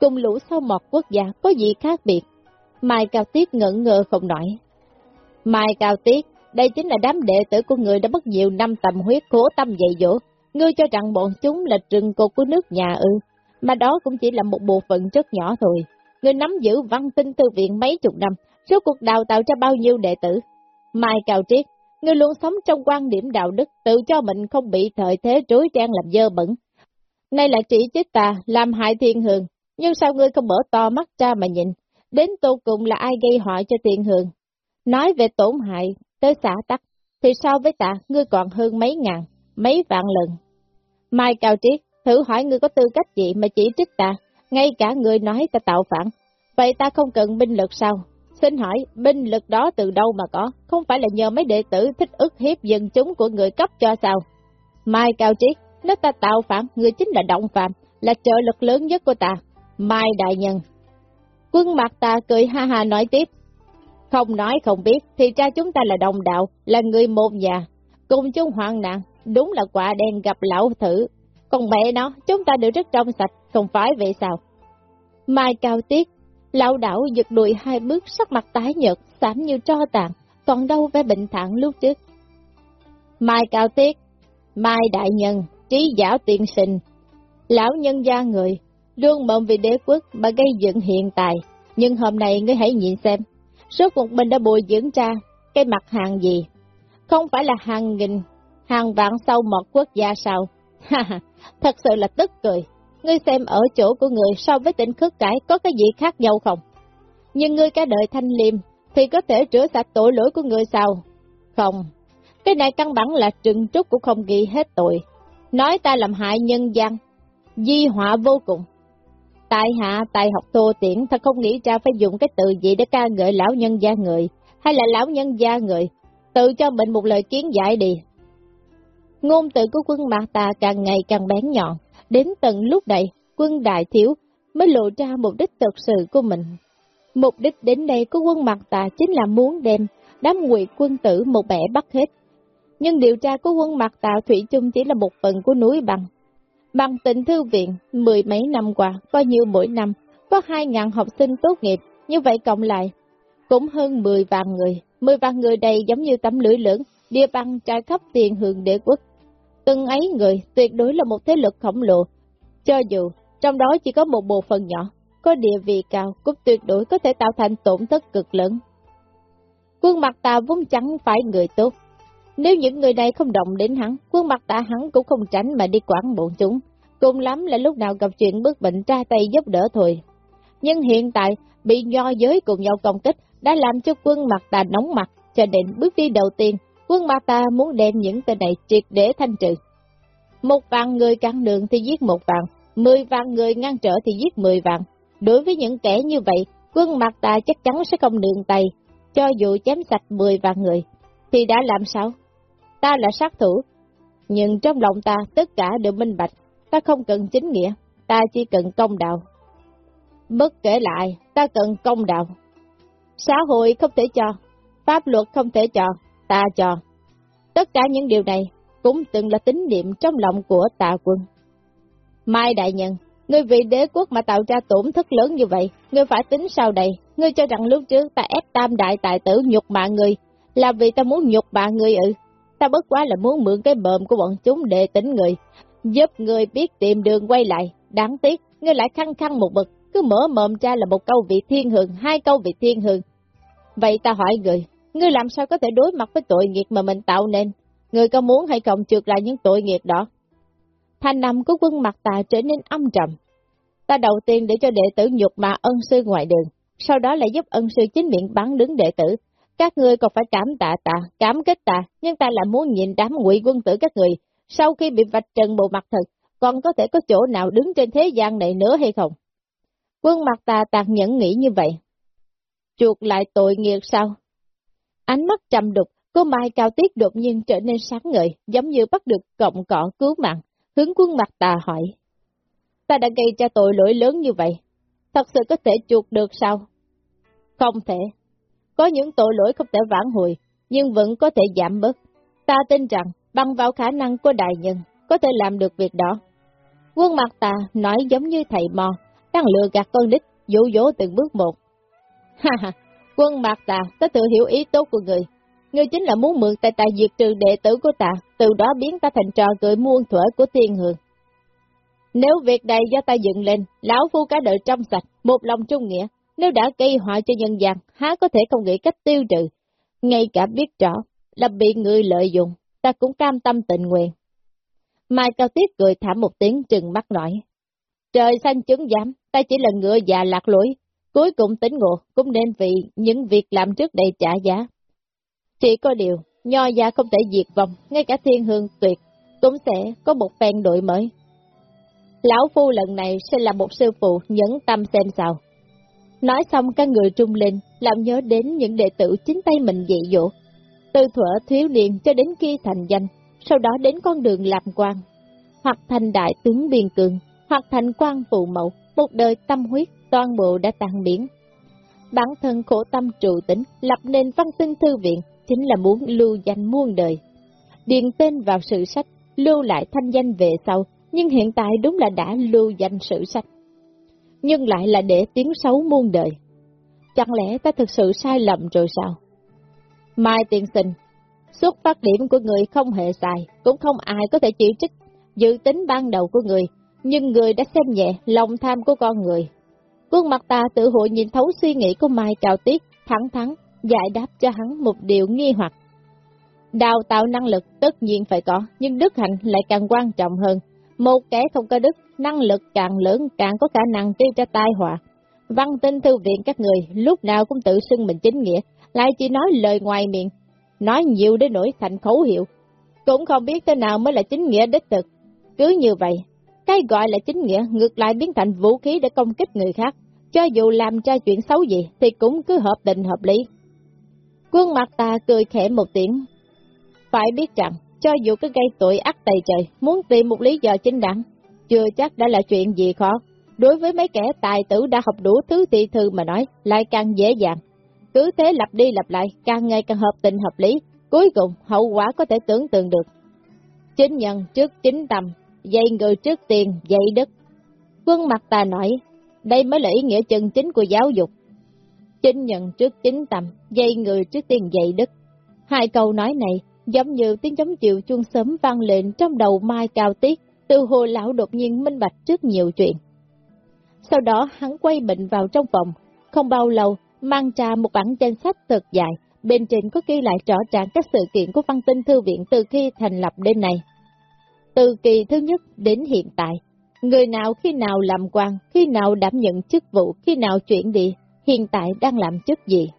Cùng lũ sau mọt quốc gia có gì khác biệt. Mai Cao Tiết ngẩn ngơ không nói. Mai Cao Tiết, đây chính là đám đệ tử của người đã mất nhiều năm tầm huyết khổ tâm dạy dỗ. Ngươi cho rằng bọn chúng là trừng cột của nước nhà ư, mà đó cũng chỉ là một bộ phận rất nhỏ thôi. Ngươi nắm giữ văn tinh thư viện mấy chục năm, số cuộc đào tạo cho bao nhiêu đệ tử. Mai Cao Triết, ngươi luôn sống trong quan điểm đạo đức, tự cho mình không bị thời thế trối trang làm dơ bẩn. Nay là chỉ chết ta, làm hại thiên hương, nhưng sao ngươi không mở to mắt ra mà nhìn, đến tô cùng là ai gây họa cho thiên hương. Nói về tổn hại, tới xã tắc, thì so với ta, ngươi còn hơn mấy ngàn, mấy vạn lần. Mai Cao Triết, thử hỏi ngươi có tư cách gì mà chỉ trích ta, ngay cả người nói ta tạo phản. Vậy ta không cần binh lực sao? Xin hỏi, binh lực đó từ đâu mà có, không phải là nhờ mấy đệ tử thích ức hiếp dân chúng của người cấp cho sao? Mai Cao Trí, nếu ta tạo phản, người chính là động phạm, là trợ lực lớn nhất của ta. Mai Đại Nhân. Quân mặt ta cười ha ha nói tiếp, không nói không biết, thì ra chúng ta là đồng đạo, là người một nhà. Cùng chung hoạn nạn, đúng là quả đen gặp lão thử. Còn mẹ nó, chúng ta đều rất trong sạch, không phải vậy sao? Mai cao tiết, lão đảo giật đùi hai bước sắc mặt tái nhợt, xám như tro tàn, còn đâu vẻ bệnh thản lúc trước. Mai cao tiết, Mai đại nhân, trí giả tiền sinh, lão nhân gia người, luôn mộng vì đế quốc mà gây dựng hiện tại, nhưng hôm nay ngươi hãy nhìn xem, Số cuộc mình đã bồi dưỡng ra cái mặt hàng gì? Không phải là hàng nghìn, hàng vạn sau một quốc gia sao? Ha ha, thật sự là tức cười. Ngươi xem ở chỗ của người so với tỉnh khất cải có cái gì khác nhau không? nhưng ngươi cả đời thanh liêm thì có thể rửa sạch tội lỗi của ngươi sao? Không, cái này căn bản là trừng trúc cũng không ghi hết tội. Nói ta làm hại nhân gian, di họa vô cùng. Tại hạ, tài học thô tiễn, thật không nghĩ ra phải dùng cái từ gì để ca ngợi lão nhân gia người, hay là lão nhân gia người, tự cho mình một lời kiến giải đi. Ngôn từ của quân Mạc ta càng ngày càng bén nhọn, đến tận lúc này, quân Đại Thiếu mới lộ ra mục đích thực sự của mình. Mục đích đến đây của quân mặt Tà chính là muốn đem đám ngụy quân tử một bẻ bắt hết. Nhưng điều tra của quân mặt Tà Thủy chung chỉ là một phần của núi bằng. Bằng tình thư viện, mười mấy năm qua, coi như mỗi năm, có hai ngàn học sinh tốt nghiệp, như vậy cộng lại, cũng hơn mười vạn người. Mười vạn người đây giống như tấm lưỡi lớn, địa băng trải khắp tiền hưởng đế quốc. Từng ấy người tuyệt đối là một thế lực khổng lồ, cho dù trong đó chỉ có một bộ phận nhỏ, có địa vị cao cũng tuyệt đối có thể tạo thành tổn thất cực lớn. Quân mặt ta vốn chẳng phải người tốt. Nếu những người này không động đến hắn, quân mặt ta hắn cũng không tránh mà đi quản bọn chúng. Cùng lắm là lúc nào gặp chuyện bước bệnh tra tay giúp đỡ thôi. Nhưng hiện tại, bị nho giới cùng nhau công kích đã làm cho quân mặt ta nóng mặt, cho nên bước đi đầu tiên, quân ma ta muốn đem những tên này triệt để thanh trừ. Một vạn người cản đường thì giết một vạn, mười vạn người ngăn trở thì giết mười vạn. Đối với những kẻ như vậy, quân mặt ta chắc chắn sẽ không đường tay, cho dù chém sạch mười vạn người, thì đã làm sao? Ta là sát thủ, nhưng trong lòng ta tất cả đều minh bạch, ta không cần chính nghĩa, ta chỉ cần công đạo. Bất kể lại, ta cần công đạo. Xã hội không thể cho, pháp luật không thể cho, ta cho. Tất cả những điều này cũng từng là tín niệm trong lòng của tạ quân. Mai đại nhân, ngươi vì đế quốc mà tạo ra tổn thất lớn như vậy, ngươi phải tính sau đây. Ngươi cho rằng lúc trước ta ép tam đại tài tử nhục mạ ngươi, là vì ta muốn nhục mạ ngươi ư. Ta bất quá là muốn mượn cái bờm của bọn chúng để tính người, giúp người biết tìm đường quay lại. Đáng tiếc, ngươi lại khăng khăng một bực, cứ mở mồm ra là một câu vị thiên hường, hai câu vị thiên hường. Vậy ta hỏi người ngươi làm sao có thể đối mặt với tội nghiệp mà mình tạo nên? Ngươi có muốn hay không trượt lại những tội nghiệp đó? Thanh nằm của quân mặt tà trở nên âm trầm. Ta đầu tiên để cho đệ tử nhục mà ân sư ngoài đường, sau đó lại giúp ân sư chính miệng bắn đứng đệ tử. Các ngươi còn phải cảm tạ ta, cảm kích ta, nhưng ta là muốn nhìn đám ngụy quân tử các người, sau khi bị vạch trần bộ mặt thật, còn có thể có chỗ nào đứng trên thế gian này nữa hay không? Quân mặt ta tàn nhẫn nghĩ như vậy. Chuột lại tội nghiệp sao? Ánh mắt trầm đục, cô Mai Cao Tiết đột nhiên trở nên sáng ngời, giống như bắt được cọng cỏ cứu mạng, hướng quân mặt tà hỏi. Ta đã gây cho tội lỗi lớn như vậy, thật sự có thể chuộc được sao? Không thể. Có những tội lỗi không thể vãn hồi, nhưng vẫn có thể giảm bớt. Ta tin rằng, bằng vào khả năng của đại nhân, có thể làm được việc đó. Quân mặt tà nói giống như thầy mò, đang lừa gạt con đích, dụ dỗ từng bước một. Ha ha, quân Mạc Tà, ta tự hiểu ý tốt của người. Người chính là muốn mượn tay ta diệt trừ đệ tử của ta, từ đó biến ta thành trò cười muôn thuở của thiên hường. Nếu việc này do ta dựng lên, lão phu cả đời trong sạch, một lòng trung nghĩa, nếu đã gây họa cho nhân gian, há có thể không nghĩ cách tiêu trừ. Ngay cả biết rõ là bị người lợi dụng, ta cũng cam tâm tình nguyện. Mai Cao Tiết cười thảm một tiếng trừng mắt nói. Trời xanh chứng giám, ta chỉ là ngựa già lạc lối, cuối cùng tính ngộ, cũng nên vì những việc làm trước đây trả giá. Chỉ có điều, nho gia không thể diệt vong, ngay cả thiên hương tuyệt, cũng sẽ có một phen đổi mới. Lão Phu lần này sẽ là một sư phụ nhẫn tâm xem sao. Nói xong các người trung lên, làm nhớ đến những đệ tử chính tay mình dạy dỗ. Từ thuở thiếu niên cho đến khi thành danh, sau đó đến con đường làm quan. Hoặc thành đại tướng biên cường, hoặc thành quan phụ mẫu, một đời tâm huyết toàn bộ đã tan biến. Bản thân khổ tâm trụ tính, lập nên văn tinh thư viện, chính là muốn lưu danh muôn đời. Điền tên vào sự sách, lưu lại thanh danh về sau, nhưng hiện tại đúng là đã lưu danh sử sách. Nhưng lại là để tiếng xấu muôn đời. Chẳng lẽ ta thực sự sai lầm rồi sao? Mai tiên sinh, xuất phát điểm của người không hề sai, cũng không ai có thể chỉ trích dự tính ban đầu của người, nhưng người đã xem nhẹ lòng tham của con người. Quân mặt ta tự hội nhìn thấu suy nghĩ của Mai Cao Tiết, thẳng thắn, giải đáp cho hắn một điều nghi hoặc. Đào tạo năng lực tất nhiên phải có, nhưng đức hạnh lại càng quan trọng hơn. Một kẻ không có đức, năng lực càng lớn càng có khả năng gây ra tai họa. Văn tinh thư viện các người lúc nào cũng tự xưng mình chính nghĩa, lại chỉ nói lời ngoài miệng, nói nhiều đến nỗi thành khẩu hiệu. Cũng không biết thế nào mới là chính nghĩa đích thực. Cứ như vậy, cái gọi là chính nghĩa ngược lại biến thành vũ khí để công kích người khác. Cho dù làm ra chuyện xấu gì thì cũng cứ hợp tình hợp lý. Quân mặt ta cười khẽ một tiếng. Phải biết rằng, cho dù cái gây tội ác tày trời, muốn tìm một lý do chính đáng, chưa chắc đã là chuyện gì khó. Đối với mấy kẻ tài tử đã học đủ thứ thi thư mà nói, lại càng dễ dàng. Cứ thế lặp đi lặp lại, càng ngày càng hợp tình hợp lý, cuối cùng hậu quả có thể tưởng tượng được. Chính nhân trước chính tâm, dạy người trước tiền, dạy đức. Quân mặt ta nói, đây mới là ý nghĩa chân chính của giáo dục. Chính nhận trước chính tâm, dạy người trước tiên dạy đức. Hai câu nói này giống như tiếng chống chịu chuông sớm vang lên trong đầu Mai Cao Tiết, từ hồ lão đột nhiên minh bạch trước nhiều chuyện. Sau đó hắn quay bệnh vào trong phòng, không bao lâu mang ra một bản danh sách thật dài, bên trên có ghi lại rõ ràng các sự kiện của văn tinh thư viện từ khi thành lập đến nay. Từ kỳ thứ nhất đến hiện tại, người nào khi nào làm quan, khi nào đảm nhận chức vụ, khi nào chuyển đi, hiện tại đang làm chức gì.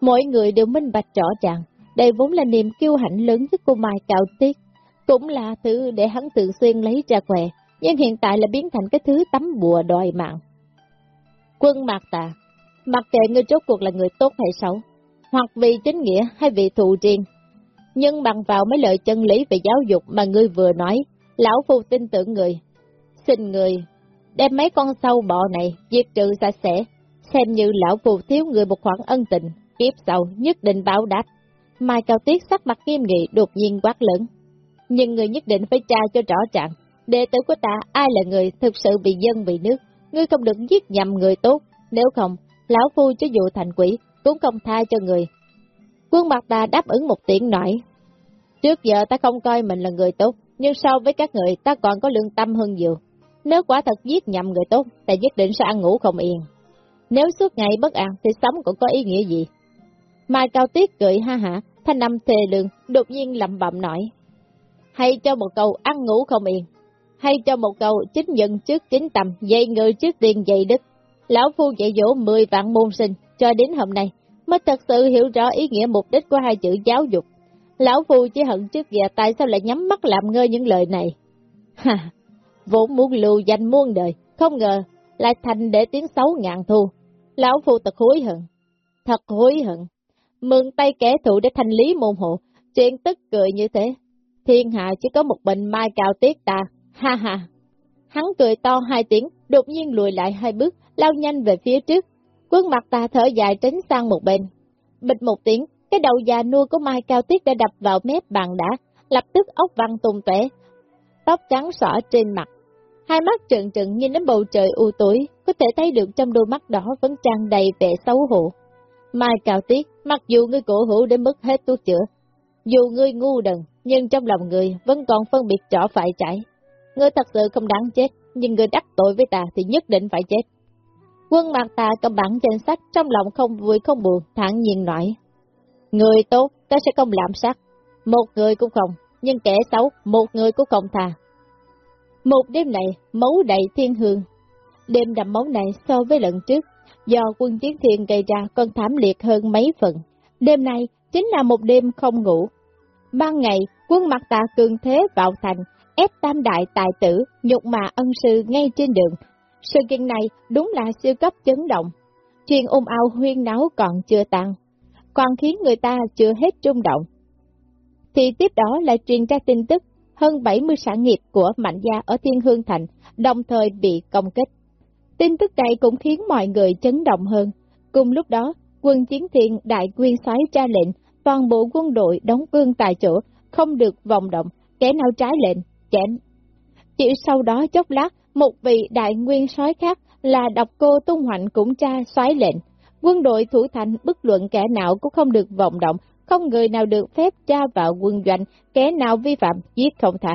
Mỗi người đều minh bạch rõ ràng, đây vốn là niềm kiêu hãnh lớn nhất của Mai Cao Tiết, cũng là thứ để hắn thường xuyên lấy ra què, nhưng hiện tại là biến thành cái thứ tắm bùa đòi mạng. Quân Mạc Tà, mặc kệ ngươi chốt cuộc là người tốt hay xấu, hoặc vì chính nghĩa hay vì thù riêng, nhưng bằng vào mấy lời chân lý về giáo dục mà ngươi vừa nói, lão phu tin tưởng người. Xin người, đem mấy con sâu bọ này diệt trừ sạch sẽ, xem như lão phu thiếu người một khoản ân tình, kiếp sau nhất định báo đáp. Mai Cao Tiết sắc mặt nghiêm nghị đột nhiên quát lớn. Nhưng người nhất định phải tra cho rõ ràng, đệ tử của ta ai là người thực sự bị dân bị nước, ngươi không được giết nhầm người tốt, nếu không, lão phu cho dù thành quỷ, cũng không tha cho người. Quân mặt ta đáp ứng một tiếng nói, trước giờ ta không coi mình là người tốt, nhưng so với các người ta còn có lương tâm hơn nhiều. Nếu quả thật giết nhầm người tốt, ta nhất định sẽ ăn ngủ không yên. Nếu suốt ngày bất an thì sống cũng có ý nghĩa gì. Mai Cao Tiết cười ha hả, thanh âm thề lương, đột nhiên lẩm bẩm nói. Hay cho một câu ăn ngủ không yên, hay cho một câu chính nhân trước chính tầm, dạy người trước tiền dạy đức. Lão Phu dạy dỗ 10 vạn môn sinh, cho đến hôm nay, mới thật sự hiểu rõ ý nghĩa mục đích của hai chữ giáo dục. Lão Phu chỉ hận trước giờ tại sao lại nhắm mắt làm ngơ những lời này. Ha, vốn muốn lưu danh muôn đời, không ngờ lại thành để tiếng xấu ngạn thu. Lão Phu thật hối hận, thật hối hận. Mượn tay kẻ thù để thanh lý môn hộ, chuyện tức cười như thế. Thiên hạ chỉ có một bệnh mai cao tiết ta, ha ha. Hắn cười to hai tiếng, đột nhiên lùi lại hai bước, lao nhanh về phía trước. Quân mặt ta thở dài tránh sang một bên. Bịch một tiếng, cái đầu già nua của Mai Cao Tiết đã đập vào mép bàn đá, lập tức ốc văng tung tóe, tóc trắng xỏ trên mặt. Hai mắt trợn trợn nhìn đến bầu trời u tối, có thể thấy được trong đôi mắt đỏ vẫn tràn đầy vẻ xấu hổ. Mai Cao Tiết, mặc dù ngươi cổ hữu đến mất hết thuốc chữa, dù ngươi ngu đần, nhưng trong lòng người vẫn còn phân biệt rõ phải trái. Ngươi thật sự không đáng chết, nhưng ngươi đắc tội với ta thì nhất định phải chết. Quân mặt ta cầm bản danh sách trong lòng không vui không buồn, thẳng nhiên nói. Người tốt, ta sẽ không làm sát. Một người cũng không, nhưng kẻ xấu, một người cũng không thà. Một đêm này, máu đầy thiên hương. Đêm đầm máu này so với lần trước, do quân chiến thiên gây ra còn thảm liệt hơn mấy phần. Đêm này chính là một đêm không ngủ. Ban ngày, quân mặt Tà cường thế vào thành, ép tam đại tài tử, nhục mà ân sư ngay trên đường. Sự kiện này đúng là siêu cấp chấn động. Chuyện ôm ao huyên náo còn chưa tăng, còn khiến người ta chưa hết trung động. Thì tiếp đó lại truyền ra tin tức hơn 70 sản nghiệp của Mạnh Gia ở Thiên Hương Thành đồng thời bị công kích. Tin tức này cũng khiến mọi người chấn động hơn. Cùng lúc đó, quân chiến thiên đại quyên xoáy ra lệnh, toàn bộ quân đội đóng quân tại chỗ, không được vòng động, kẻ nào trái lệnh, chém. Chỉ sau đó chốc lát, một vị đại nguyên soái khác là độc cô tung hoạnh cũng tra xoáy lệnh. Quân đội thủ thành bất luận kẻ nào cũng không được vọng động, không người nào được phép tra vào quân doanh, kẻ nào vi phạm giết không tha.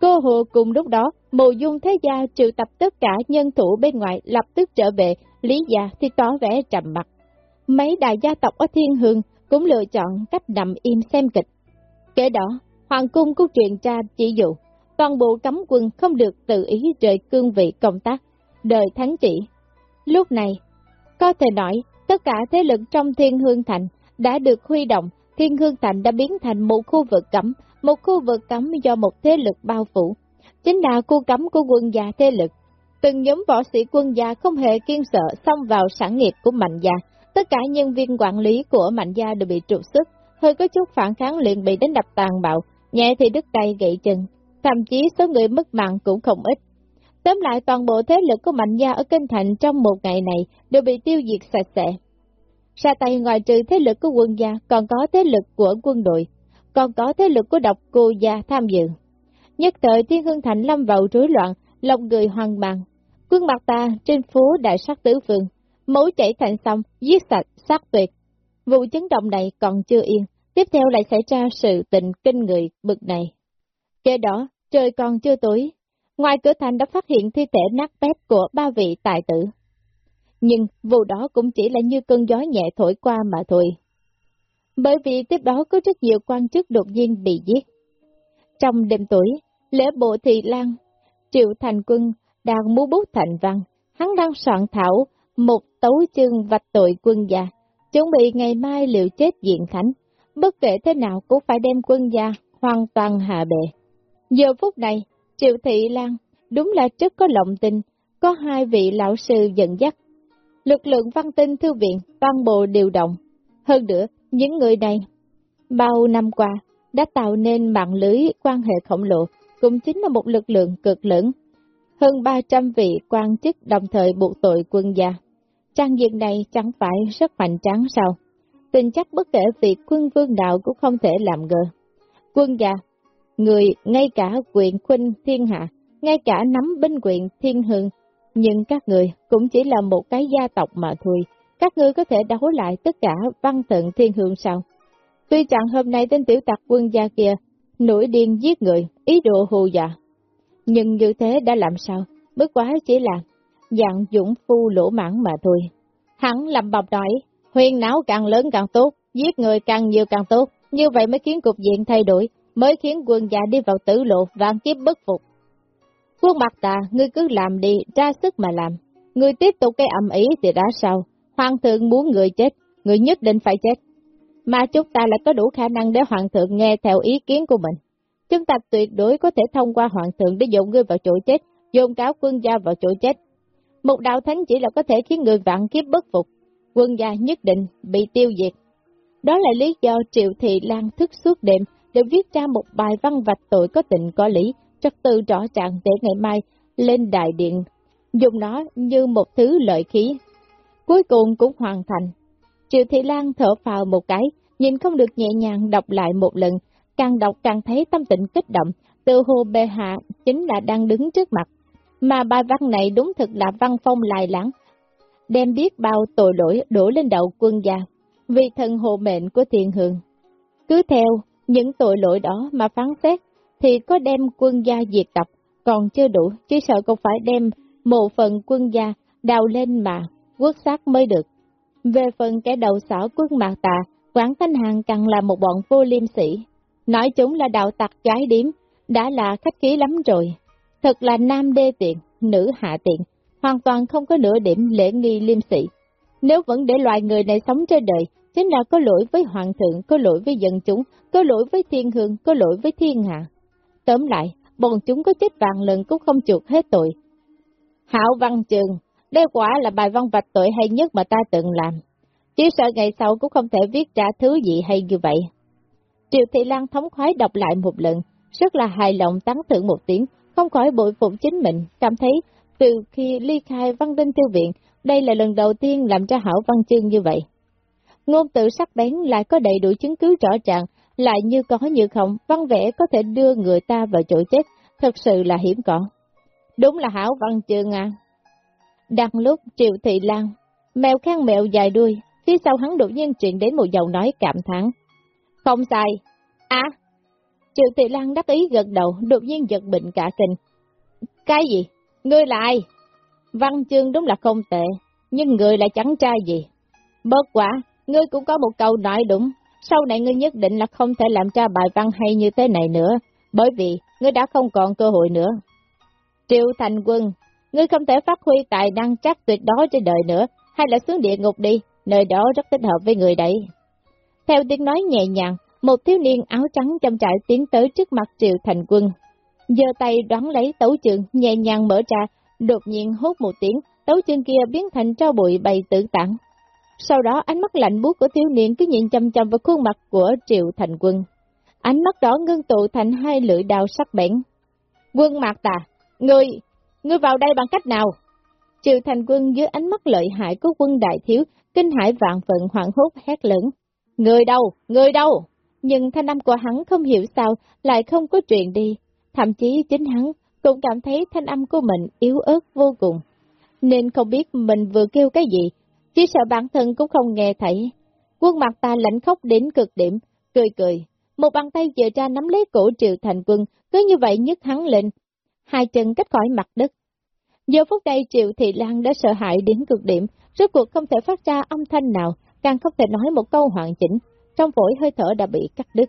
Cô hồ cùng lúc đó, mộ dung thế gia triệu tập tất cả nhân thủ bên ngoài lập tức trở về, lý gia thì tỏ vẻ trầm mặt. Mấy đại gia tộc ở thiên hương cũng lựa chọn cách nằm im xem kịch. Kể đó, Hoàng cung cũng truyền tra chỉ dụ, toàn bộ cấm quân không được tự ý rời cương vị công tác, đời thánh chỉ. Lúc này, có thể nói, tất cả thế lực trong thiên hương thành đã được huy động, thiên hương thành đã biến thành một khu vực cấm, một khu vực cấm do một thế lực bao phủ. Chính là khu cấm của quân gia thế lực. Từng nhóm võ sĩ quân gia không hề kiên sợ xông vào sản nghiệp của mạnh gia. Tất cả nhân viên quản lý của mạnh gia đều bị trục xuất, hơi có chút phản kháng liền bị đánh đập tàn bạo, nhẹ thì đứt tay gãy chân, thậm chí số người mất mạng cũng không ít. Tóm lại toàn bộ thế lực của Mạnh Gia ở Kinh Thành trong một ngày này đều bị tiêu diệt sạch sẽ. Sa tay ngoài trừ thế lực của quân gia còn có thế lực của quân đội, còn có thế lực của độc cô gia tham dự. Nhất thời Thiên Hương Thành lâm vào rối loạn, lòng người hoang mang. Quân mặt ta trên phố đại sát tứ phương, máu chảy thành sông, giết sạch, sát tuyệt. Vụ chấn động này còn chưa yên, tiếp theo lại xảy ra sự tình kinh người bực này. Kế đó, trời còn chưa tối, ngoài cửa thành đã phát hiện thi thể nát bét của ba vị tài tử. Nhưng vụ đó cũng chỉ là như cơn gió nhẹ thổi qua mà thôi. Bởi vì tiếp đó có rất nhiều quan chức đột nhiên bị giết. Trong đêm tối, lễ bộ thị lan, triệu thành quân đang mua bút thành văn, hắn đang soạn thảo một tấu chương vạch tội quân gia, chuẩn bị ngày mai liệu chết diện khánh, bất kể thế nào cũng phải đem quân gia hoàn toàn hạ bệ. Giờ phút này, Triệu Thị Lan đúng là rất có lòng tin, có hai vị lão sư dẫn dắt. Lực lượng văn tinh thư viện toàn bộ điều động. Hơn nữa, những người này, bao năm qua, đã tạo nên mạng lưới quan hệ khổng lồ, cũng chính là một lực lượng cực lớn. Hơn 300 vị quan chức đồng thời buộc tội quân gia. Trang diện này chẳng phải rất mạnh tráng sao? Tình chắc bất kể việc quân vương đạo cũng không thể làm ngờ. Quân gia người ngay cả quyền khuynh thiên hạ, ngay cả nắm binh quyền thiên hương, nhưng các người cũng chỉ là một cái gia tộc mà thôi, các ngươi có thể đấu lại tất cả văn thận thiên hương sao? Tuy chẳng hôm nay tên tiểu tặc quân gia kia nổi điên giết người, ý đồ hù dọa, nhưng như thế đã làm sao? Bất quá chỉ là dạng dũng phu lỗ mãn mà thôi. Hắn lầm bọc nói, huyền não càng lớn càng tốt, giết người càng nhiều càng tốt, như vậy mới khiến cục diện thay đổi, mới khiến quân gia đi vào tử lộ vạn kiếp bất phục. Quân mặt ta, ngươi cứ làm đi, ra sức mà làm. Ngươi tiếp tục cái âm ý thì đã sao? Hoàng thượng muốn người chết, người nhất định phải chết. Mà chúng ta lại có đủ khả năng để hoàng thượng nghe theo ý kiến của mình. Chúng ta tuyệt đối có thể thông qua hoàng thượng để dồn ngươi vào chỗ chết, dồn cáo quân gia vào chỗ chết. Một đạo thánh chỉ là có thể khiến người vạn kiếp bất phục, quân gia nhất định bị tiêu diệt. Đó là lý do Triệu Thị Lan thức suốt đêm, để viết ra một bài văn vạch tội có tình có lý, trật tự rõ ràng để ngày mai lên đại điện, dùng nó như một thứ lợi khí. Cuối cùng cũng hoàn thành. Triệu Thị Lan thở phào một cái, nhìn không được nhẹ nhàng đọc lại một lần, càng đọc càng thấy tâm tình kích động, từ hồ bề hạ chính là đang đứng trước mặt. Mà bài văn này đúng thực là văn phong lại lãng, đem biết bao tội lỗi đổ lên đầu quân gia, vì thần hộ mệnh của thiên hương. Cứ theo những tội lỗi đó mà phán xét, thì có đem quân gia diệt tộc, còn chưa đủ, chỉ sợ cũng phải đem một phần quân gia đào lên mà, quốc xác mới được. Về phần kẻ đầu xảo quân mạc tà, Quảng Thanh Hàng càng là một bọn vô liêm sĩ. Nói chúng là đạo tặc gái điếm, đã là khách khí lắm rồi. Thật là nam đê tiện, nữ hạ tiện, hoàn toàn không có nửa điểm lễ nghi liêm sĩ. Nếu vẫn để loài người này sống trên đời, chính là có lỗi với hoàng thượng, có lỗi với dân chúng, có lỗi với thiên hương, có lỗi với thiên hạ. Tóm lại, bọn chúng có chết vàng lần cũng không chuộc hết tội. Hảo văn trường, đây quả là bài văn vạch tội hay nhất mà ta từng làm. Chỉ sợ ngày sau cũng không thể viết ra thứ gì hay như vậy. Triệu Thị Lan thống khoái đọc lại một lần, rất là hài lòng tán thưởng một tiếng, không khỏi bội phục chính mình, cảm thấy từ khi ly khai văn đinh tiêu viện, đây là lần đầu tiên làm cho hảo văn chương như vậy. Ngôn từ sắc bén lại có đầy đủ chứng cứ rõ ràng, lại như có như không, văn vẽ có thể đưa người ta vào chỗ chết, thật sự là hiểm cỏ. Đúng là hảo văn chương à. Đang lúc Triệu Thị Lan, mèo khang mèo dài đuôi, phía sau hắn đột nhiên truyền đến một giọng nói cảm thán. Không sai. À, Triệu Thị Lan đắc ý gật đầu, đột nhiên giật bệnh cả kinh. Cái gì? Ngươi là ai? Văn chương đúng là không tệ, nhưng người lại chẳng trai gì. Bớt quả, Ngươi cũng có một câu nói đúng, sau này ngươi nhất định là không thể làm ra bài văn hay như thế này nữa, bởi vì ngươi đã không còn cơ hội nữa. Triệu Thành Quân, ngươi không thể phát huy tài năng chắc tuyệt đó trên đời nữa, hay là xuống địa ngục đi, nơi đó rất thích hợp với người đấy. Theo tiếng nói nhẹ nhàng, một thiếu niên áo trắng chăm trại tiến tới trước mặt Triệu Thành Quân. giơ tay đoán lấy tấu trường, nhẹ nhàng mở ra, đột nhiên hốt một tiếng, tấu chương kia biến thành tro bụi bay tử tảng. Sau đó ánh mắt lạnh buốt của thiếu niên cứ nhìn chăm chăm vào khuôn mặt của Triệu Thành Quân. Ánh mắt đó ngưng tụ thành hai lưỡi đào sắc bén. Quân Mạc Tà, ngươi, ngươi vào đây bằng cách nào? Triệu Thành Quân dưới ánh mắt lợi hại của quân đại thiếu, kinh hải vạn phận hoảng hốt hét lớn. Người đâu, người đâu? Nhưng thanh âm của hắn không hiểu sao lại không có chuyện đi. Thậm chí chính hắn cũng cảm thấy thanh âm của mình yếu ớt vô cùng. Nên không biết mình vừa kêu cái gì, chỉ sợ bản thân cũng không nghe thấy. Quân mặt ta lạnh khóc đến cực điểm, cười cười. Một bàn tay dựa ra nắm lấy cổ triệu thành quân, cứ như vậy nhấc hắn lên. Hai chân cách khỏi mặt đất. Giờ phút đây triệu thị lan đã sợ hãi đến cực điểm, rốt cuộc không thể phát ra âm thanh nào, càng không thể nói một câu hoàn chỉnh, trong phổi hơi thở đã bị cắt đứt.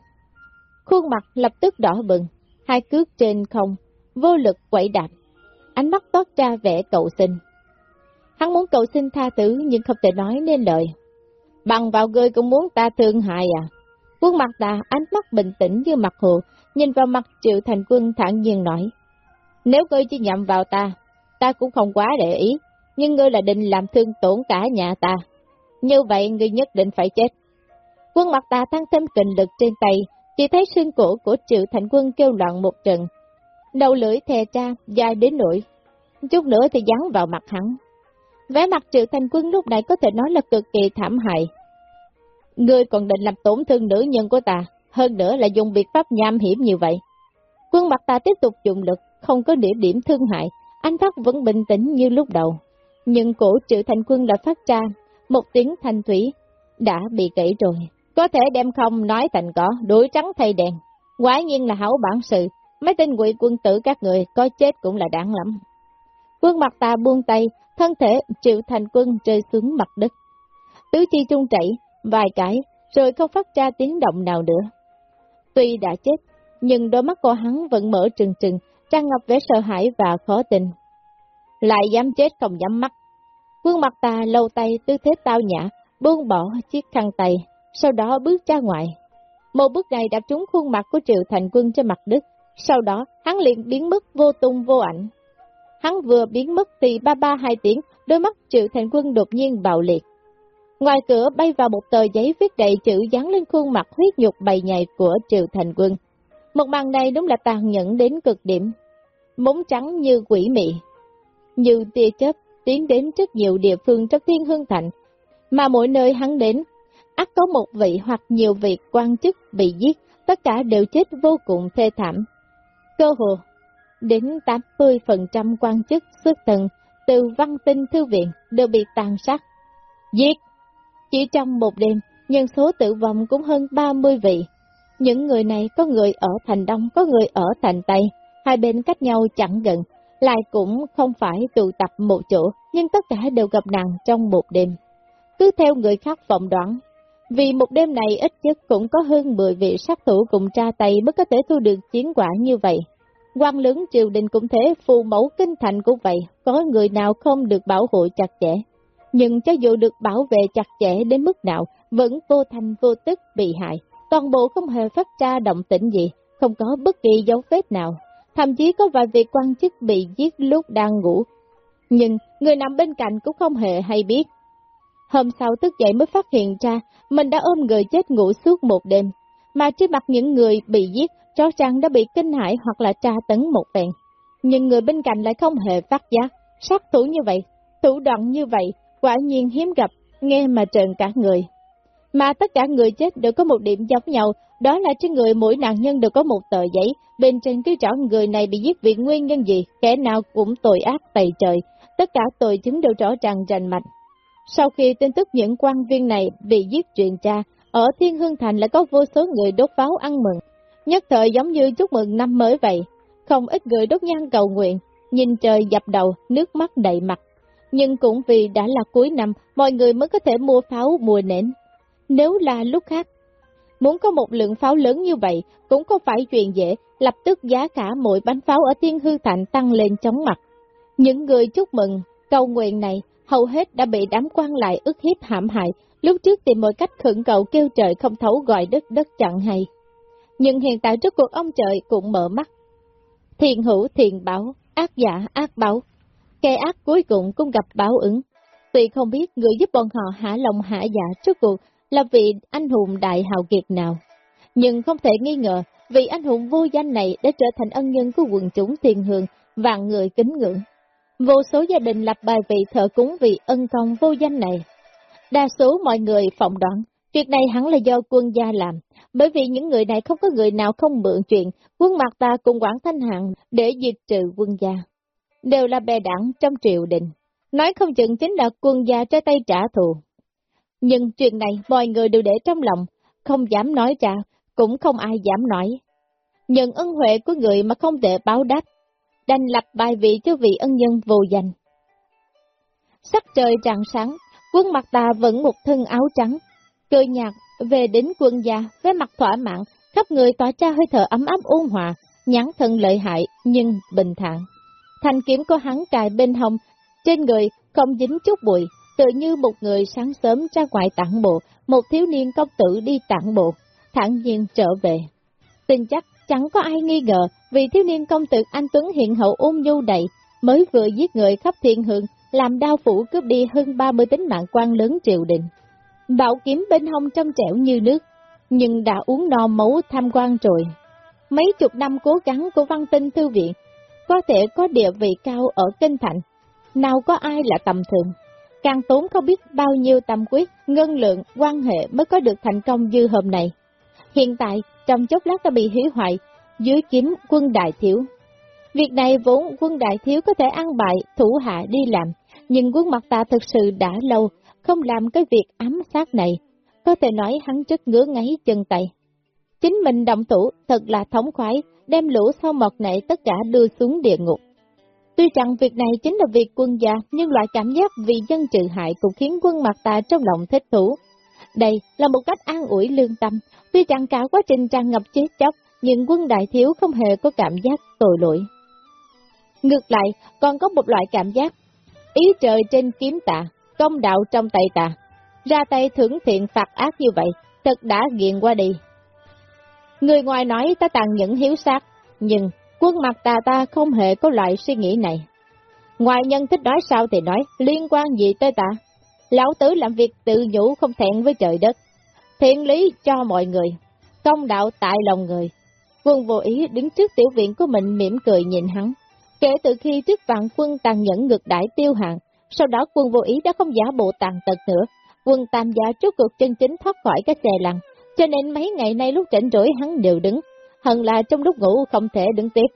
Khuôn mặt lập tức đỏ bừng, hai cước trên không, vô lực quẩy đạp, ánh mắt toát ra vẻ cầu sinh. Hắn muốn cầu xin tha tử nhưng không thể nói nên lời. Bằng vào ngươi cũng muốn ta thương hại à? Quân mặt ta ánh mắt bình tĩnh như mặt hồ, nhìn vào mặt triệu thành quân thản nhiên nói. Nếu ngươi chỉ nhậm vào ta, ta cũng không quá để ý, nhưng ngươi là định làm thương tổn cả nhà ta. Như vậy ngươi nhất định phải chết. Quân mặt ta tăng thêm kình lực trên tay, chỉ thấy xương cổ của triệu thành quân kêu loạn một trận. Đầu lưỡi thè cha dài đến nỗi. Chút nữa thì dán vào mặt hắn. Vẻ mặt triệu thành quân lúc này có thể nói là cực kỳ thảm hại. Ngươi còn định làm tổn thương nữ nhân của ta, hơn nữa là dùng biện pháp nham hiểm như vậy. Quân mặt ta tiếp tục dùng lực, không có địa điểm thương hại, anh Phát vẫn bình tĩnh như lúc đầu. Nhưng cổ triệu thành quân đã phát ra, một tiếng thanh thủy, đã bị gãy rồi. Có thể đem không nói thành có, đuổi trắng thay đèn. Quả nhiên là hảo bản sự, mấy tên quỷ quân tử các người có chết cũng là đáng lắm. Quân mặt ta buông tay, thân thể triệu thành quân rơi xuống mặt đất. Tứ chi trung chảy, vài cái, rồi không phát ra tiếng động nào nữa. Tuy đã chết, nhưng đôi mắt của hắn vẫn mở trừng trừng, tràn ngập vẻ sợ hãi và khó tin. Lại dám chết không dám mắt. Quân mặt ta lâu tay tư thế tao nhã, buông bỏ chiếc khăn tay, sau đó bước ra ngoài. Một bước này đạp trúng khuôn mặt của Triệu Thành Quân trên mặt đất, sau đó hắn liền biến mất vô tung vô ảnh. Hắn vừa biến mất thì ba ba hai tiếng, đôi mắt Triệu Thành Quân đột nhiên bạo liệt. Ngoài cửa bay vào một tờ giấy viết đầy chữ dán lên khuôn mặt huyết nhục bầy nhầy của Triệu Thành Quân. Một màn này đúng là tàn nhẫn đến cực điểm. Móng trắng như quỷ mị, như tia chớp tiến đến rất nhiều địa phương trong thiên hương thành, mà mỗi nơi hắn đến, ắt có một vị hoặc nhiều vị quan chức bị giết, tất cả đều chết vô cùng thê thảm. Cơ hồ, đến 80% quan chức xuất thần từ văn tinh thư viện đều bị tàn sát. Giết! Chỉ trong một đêm, nhân số tử vong cũng hơn 30 vị. Những người này có người ở thành Đông, có người ở thành Tây, hai bên cách nhau chẳng gần, lại cũng không phải tụ tập một chỗ, nhưng tất cả đều gặp nạn trong một đêm. Cứ theo người khác vọng đoán, vì một đêm này ít nhất cũng có hơn 10 vị sát thủ cùng tra tay mới có thể thu được chiến quả như vậy quan lớn triều đình cũng thế, phù mẫu kinh thành cũng vậy, có người nào không được bảo hộ chặt chẽ. Nhưng cho dù được bảo vệ chặt chẽ đến mức nào, vẫn vô thành vô tức bị hại. Toàn bộ không hề phát ra động tĩnh gì, không có bất kỳ dấu vết nào. Thậm chí có vài vị quan chức bị giết lúc đang ngủ. Nhưng người nằm bên cạnh cũng không hề hay biết. Hôm sau thức dậy mới phát hiện ra mình đã ôm người chết ngủ suốt một đêm, mà trên mặt những người bị giết rõ ràng đã bị kinh hại hoặc là tra tấn một vẹn. Nhưng người bên cạnh lại không hề phát giác, sát thủ như vậy, thủ đoạn như vậy, quả nhiên hiếm gặp, nghe mà trợn cả người. Mà tất cả người chết đều có một điểm giống nhau, đó là trên người mỗi nạn nhân đều có một tờ giấy, bên trên cứ rõ người này bị giết vì nguyên nhân gì, kẻ nào cũng tội ác tày trời, tất cả tội chứng đều rõ ràng rành mạch. Sau khi tin tức những quan viên này bị giết truyền tra, ở Thiên Hương Thành lại có vô số người đốt pháo ăn mừng, nhất thời giống như chúc mừng năm mới vậy, không ít người đốt nhang cầu nguyện, nhìn trời dập đầu, nước mắt đầy mặt. Nhưng cũng vì đã là cuối năm, mọi người mới có thể mua pháo mùa nến. Nếu là lúc khác, muốn có một lượng pháo lớn như vậy cũng không phải chuyện dễ, lập tức giá cả mỗi bánh pháo ở Thiên Hư Thành tăng lên chóng mặt. Những người chúc mừng, cầu nguyện này hầu hết đã bị đám quan lại ức hiếp hãm hại, lúc trước tìm mọi cách khẩn cầu kêu trời không thấu gọi đất đất chặn hay. Nhưng hiện tại trước cuộc ông trời cũng mở mắt. Thiền hữu thiền báo, ác giả ác báo. Kẻ ác cuối cùng cũng gặp báo ứng. Tuy không biết người giúp bọn họ hạ lòng hạ dạ trước cuộc là vị anh hùng đại hào kiệt nào. Nhưng không thể nghi ngờ, vị anh hùng vô danh này đã trở thành ân nhân của quần chúng thiên hương, vạn người kính ngưỡng. Vô số gia đình lập bài vị thờ cúng vị ân công vô danh này. Đa số mọi người phỏng đoán, việc này hẳn là do quân gia làm, bởi vì những người này không có người nào không mượn chuyện, quân mặt ta cùng quản thanh hạng để diệt trừ quân gia. Đều là bè đảng trong triều đình. Nói không chừng chính là quân gia trái tay trả thù. Nhưng chuyện này mọi người đều để trong lòng, không dám nói ra, cũng không ai dám nói. Nhận ân huệ của người mà không thể báo đáp, đành lập bài vị cho vị ân nhân vô danh. Sắc trời tràn sáng, quân mặt ta vẫn một thân áo trắng, cười nhạt về đến quân gia với mặt thỏa mãn, khắp người tỏa ra hơi thở ấm áp ôn hòa, nhắn thân lợi hại nhưng bình thản. Thanh kiếm của hắn cài bên hông, trên người không dính chút bụi, tự như một người sáng sớm ra ngoài tặng bộ, một thiếu niên công tử đi tặng bộ, thản nhiên trở về. Tin chắc chẳng có ai nghi ngờ vì thiếu niên công tử anh Tuấn hiện hậu ôn nhu đầy, mới vừa giết người khắp thiên hương, làm đao phủ cướp đi hơn 30 tính mạng quan lớn triều đình. Bảo kiếm bên hông trong trẻo như nước, nhưng đã uống no máu tham quan rồi. Mấy chục năm cố gắng của văn tinh thư viện, có thể có địa vị cao ở kinh thành, nào có ai là tầm thường. Càng tốn không biết bao nhiêu tâm quyết, ngân lượng, quan hệ mới có được thành công như hôm nay. Hiện tại, trong chốc lát đã bị hủy hoại, dưới kiếm quân đại thiếu. Việc này vốn quân đại thiếu có thể ăn bại, thủ hạ đi làm, nhưng quân mặt ta thực sự đã lâu không làm cái việc ám sát này, có thể nói hắn rất ngứa ngáy chân tay. Chính mình động thủ thật là thống khoái, đem lũ sau mọt này tất cả đưa xuống địa ngục. Tuy rằng việc này chính là việc quân gia, nhưng loại cảm giác vì dân trừ hại cũng khiến quân mặt ta trong lòng thích thú. Đây là một cách an ủi lương tâm, tuy rằng cả quá trình tràn ngập chết chóc, nhưng quân đại thiếu không hề có cảm giác tội lỗi. Ngược lại, còn có một loại cảm giác, ý trời trên kiếm tạ, công đạo trong tay ta, ra tay thưởng thiện phạt ác như vậy, thật đã nghiện qua đi. Người ngoài nói ta tàn nhẫn hiếu sát, nhưng quân mặt ta ta không hề có loại suy nghĩ này. Ngoài nhân thích nói sao thì nói, liên quan gì tới ta? Lão tử làm việc tự nhủ không thẹn với trời đất, thiện lý cho mọi người, công đạo tại lòng người. Quân vô ý đứng trước tiểu viện của mình mỉm cười nhìn hắn. Kể từ khi trước vạn quân tàn nhẫn ngược đại tiêu hạng, sau đó quân vô ý đã không giả bộ tàn tật nữa. Quân tam gia trước cuộc chân chính thoát khỏi cái xe lăn, cho nên mấy ngày nay lúc rảnh rỗi hắn đều đứng, hận là trong lúc ngủ không thể đứng tiếp.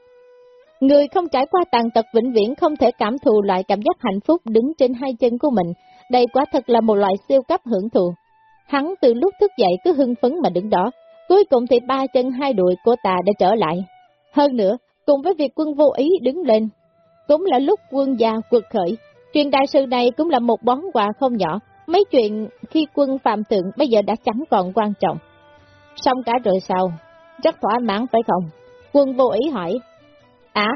Người không trải qua tàn tật vĩnh viễn không thể cảm thụ loại cảm giác hạnh phúc đứng trên hai chân của mình, đây quả thật là một loại siêu cấp hưởng thụ. Hắn từ lúc thức dậy cứ hưng phấn mà đứng đó, cuối cùng thì ba chân hai đùi của ta đã trở lại. Hơn nữa, cùng với việc quân vô ý đứng lên, cũng là lúc quân gia quật khởi. Chuyện đại sự này cũng là một bón quà không nhỏ, mấy chuyện khi quân phạm tượng bây giờ đã chẳng còn quan trọng. Xong cả rồi sao? Rất thỏa mãn phải không? Quân vô ý hỏi. À,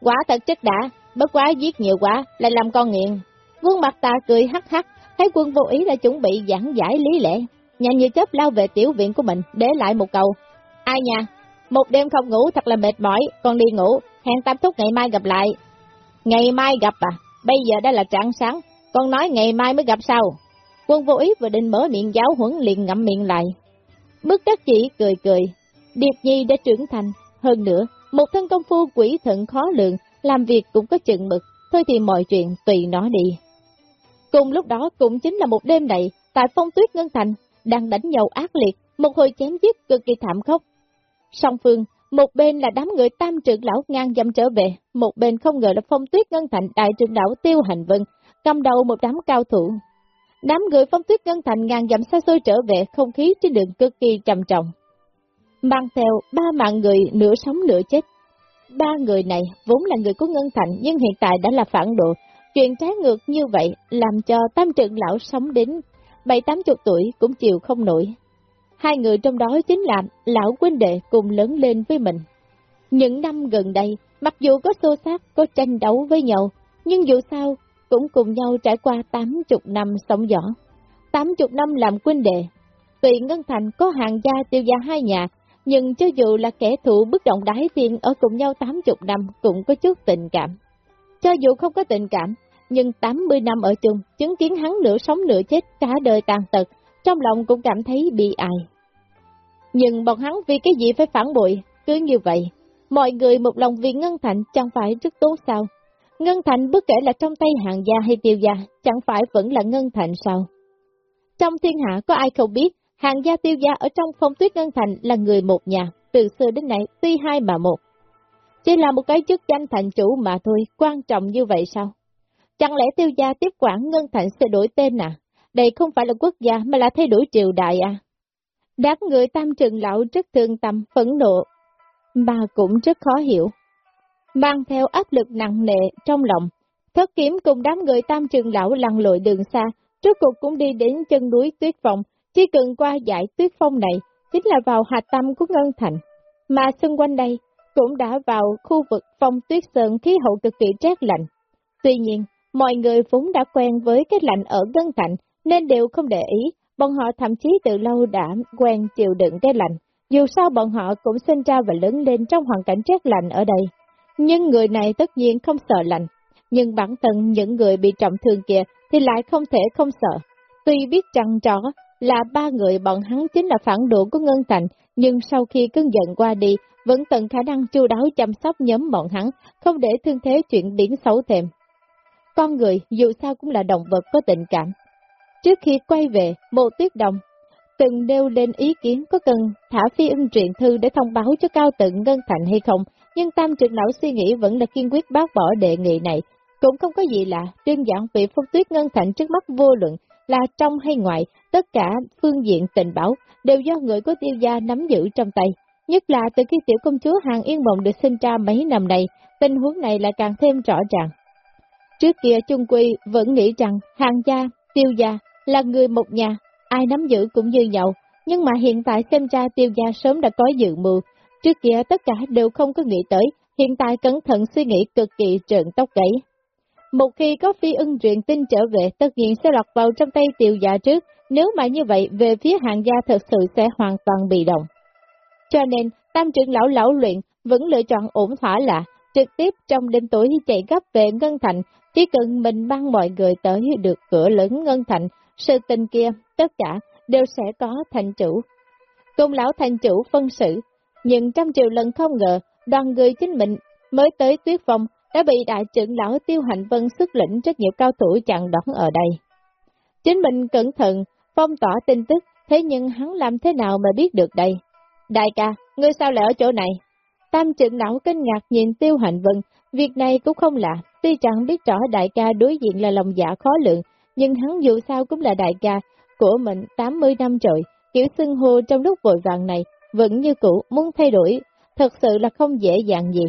quả thật chất đã, bất quá giết nhiều quá, lại làm con nghiện. Quân mặt ta cười hắc hắc, thấy quân vô ý đã chuẩn bị giảng giải lý lẽ. Nhanh như chớp lao về tiểu viện của mình, để lại một câu. Ai nha, một đêm không ngủ thật là mệt mỏi, con đi ngủ, hẹn tam thúc ngày mai gặp lại. Ngày mai gặp à, bây giờ đã là trạng sáng, con nói ngày mai mới gặp sao. Quân vô ý vừa định mở miệng giáo huấn liền ngậm miệng lại. Mức đắc chỉ cười cười, Điệp Nhi đã trưởng thành, hơn nữa, một thân công phu quỷ thận khó lượng, làm việc cũng có chừng mực, thôi thì mọi chuyện tùy nó đi. Cùng lúc đó cũng chính là một đêm này, tại phong tuyết Ngân Thành, đang đánh nhau ác liệt, một hồi chém giết cực kỳ thảm khốc. Song phương, một bên là đám người tam trưởng lão ngang dâm trở về, một bên không ngờ là phong tuyết Ngân Thành đại trưởng lão Tiêu Hành Vân, cầm đầu một đám cao thủ. Đám người phong tuyết Ngân Thành ngang dặm xa xôi trở về, không khí trên đường cực kỳ trầm trọng. Mang theo ba mạng người nửa sống nửa chết. Ba người này vốn là người của Ngân Thành nhưng hiện tại đã là phản độ. Chuyện trái ngược như vậy làm cho tam trưởng lão sống đến bảy tám chục tuổi cũng chịu không nổi. Hai người trong đó chính là lão huynh đệ cùng lớn lên với mình. Những năm gần đây, mặc dù có xô xát, có tranh đấu với nhau, nhưng dù sao, cũng cùng nhau trải qua 80 năm sống gió. 80 năm làm quân đệ. Tuy Ngân Thành có hàng gia tiêu gia hai nhà, nhưng cho dù là kẻ thù bất động đái tiên ở cùng nhau 80 năm cũng có chút tình cảm. Cho dù không có tình cảm, nhưng 80 năm ở chung, chứng kiến hắn nửa sống nửa chết cả đời tàn tật, trong lòng cũng cảm thấy bị ai. Nhưng bọn hắn vì cái gì phải phản bội, cứ như vậy, mọi người một lòng vì Ngân Thành chẳng phải rất tốt sao? Ngân Thành bất kể là trong tay hàng gia hay tiêu gia, chẳng phải vẫn là Ngân Thành sao? Trong thiên hạ có ai không biết, hàng gia tiêu gia ở trong phong tuyết Ngân Thành là người một nhà, từ xưa đến nay tuy hai mà một. Chỉ là một cái chức danh thành chủ mà thôi, quan trọng như vậy sao? Chẳng lẽ tiêu gia tiếp quản Ngân Thành sẽ đổi tên à? Đây không phải là quốc gia mà là thay đổi triều đại à? Đám người tam trường lão rất thương tâm, phẫn nộ, mà cũng rất khó hiểu. Mang theo áp lực nặng nề trong lòng, thất kiếm cùng đám người tam trường lão lăn lội đường xa, trước cuộc cũng đi đến chân núi tuyết phong, chỉ cần qua dải tuyết phong này, chính là vào hạt tâm của Ngân Thành. Mà xung quanh đây, cũng đã vào khu vực phong tuyết sơn khí hậu cực kỳ rét lạnh. Tuy nhiên, mọi người vốn đã quen với cái lạnh ở Ngân Thành, nên đều không để ý, bọn họ thậm chí từ lâu đã quen chịu đựng cái lạnh. Dù sao bọn họ cũng sinh ra và lớn lên trong hoàn cảnh rét lạnh ở đây. Nhưng người này tất nhiên không sợ lạnh, nhưng bản thân những người bị trọng thương kia thì lại không thể không sợ. Tuy biết rằng rõ là ba người bọn hắn chính là phản đồ của Ngân Thành, nhưng sau khi cơn giận qua đi, vẫn tận khả năng chu đáo chăm sóc nhóm bọn hắn, không để thương thế chuyện biến xấu thêm. Con người dù sao cũng là động vật có tình cảm. Trước khi quay về, Mộ Tuyết Đồng từng nêu lên ý kiến có cần thả phi ưng truyền thư để thông báo cho cao tự Ngân Thành hay không, nhưng Tam trực lão suy nghĩ vẫn là kiên quyết bác bỏ đề nghị này. Cũng không có gì lạ, đơn giản vì phong tuyết Ngân Thành trước mắt vô luận là trong hay ngoài, tất cả phương diện tình báo đều do người có tiêu gia nắm giữ trong tay. Nhất là từ khi tiểu công chúa Hàng Yên Mộng được sinh ra mấy năm nay, tình huống này lại càng thêm rõ ràng. Trước kia Trung Quy vẫn nghĩ rằng Hàng gia, tiêu gia là người một nhà, ai nắm giữ cũng như nhau, nhưng mà hiện tại xem ra tiêu gia sớm đã có dự mưu, trước kia tất cả đều không có nghĩ tới, hiện tại cẩn thận suy nghĩ cực kỳ trợn tóc gãy. Một khi có phi ưng truyền tin trở về, tất nhiên sẽ lọt vào trong tay tiêu gia trước, nếu mà như vậy, về phía hàng gia thật sự sẽ hoàn toàn bị động. Cho nên, tam trưởng lão lão luyện vẫn lựa chọn ổn thỏa là trực tiếp trong đêm tối chạy gấp về Ngân Thành, chỉ cần mình mang mọi người tới được cửa lớn Ngân Thành, sự tình kia, tất cả đều sẽ có thành chủ. Cùng lão thành chủ phân xử, nhưng trăm triệu lần không ngờ, đoàn người chính mình mới tới tuyết phong đã bị đại trưởng lão tiêu hành vân xuất lĩnh rất nhiều cao thủ chặn đón ở đây. Chính mình cẩn thận, phong tỏa tin tức, thế nhưng hắn làm thế nào mà biết được đây? Đại ca, ngươi sao lại ở chỗ này? Tam trưởng lão kinh ngạc nhìn tiêu hành vân, việc này cũng không lạ, tuy chẳng biết rõ đại ca đối diện là lòng dạ khó lượng, nhưng hắn dù sao cũng là đại ca của mình 80 năm rồi, kiểu xưng hô trong lúc vội vàng này, vẫn như cũ muốn thay đổi, thật sự là không dễ dàng gì.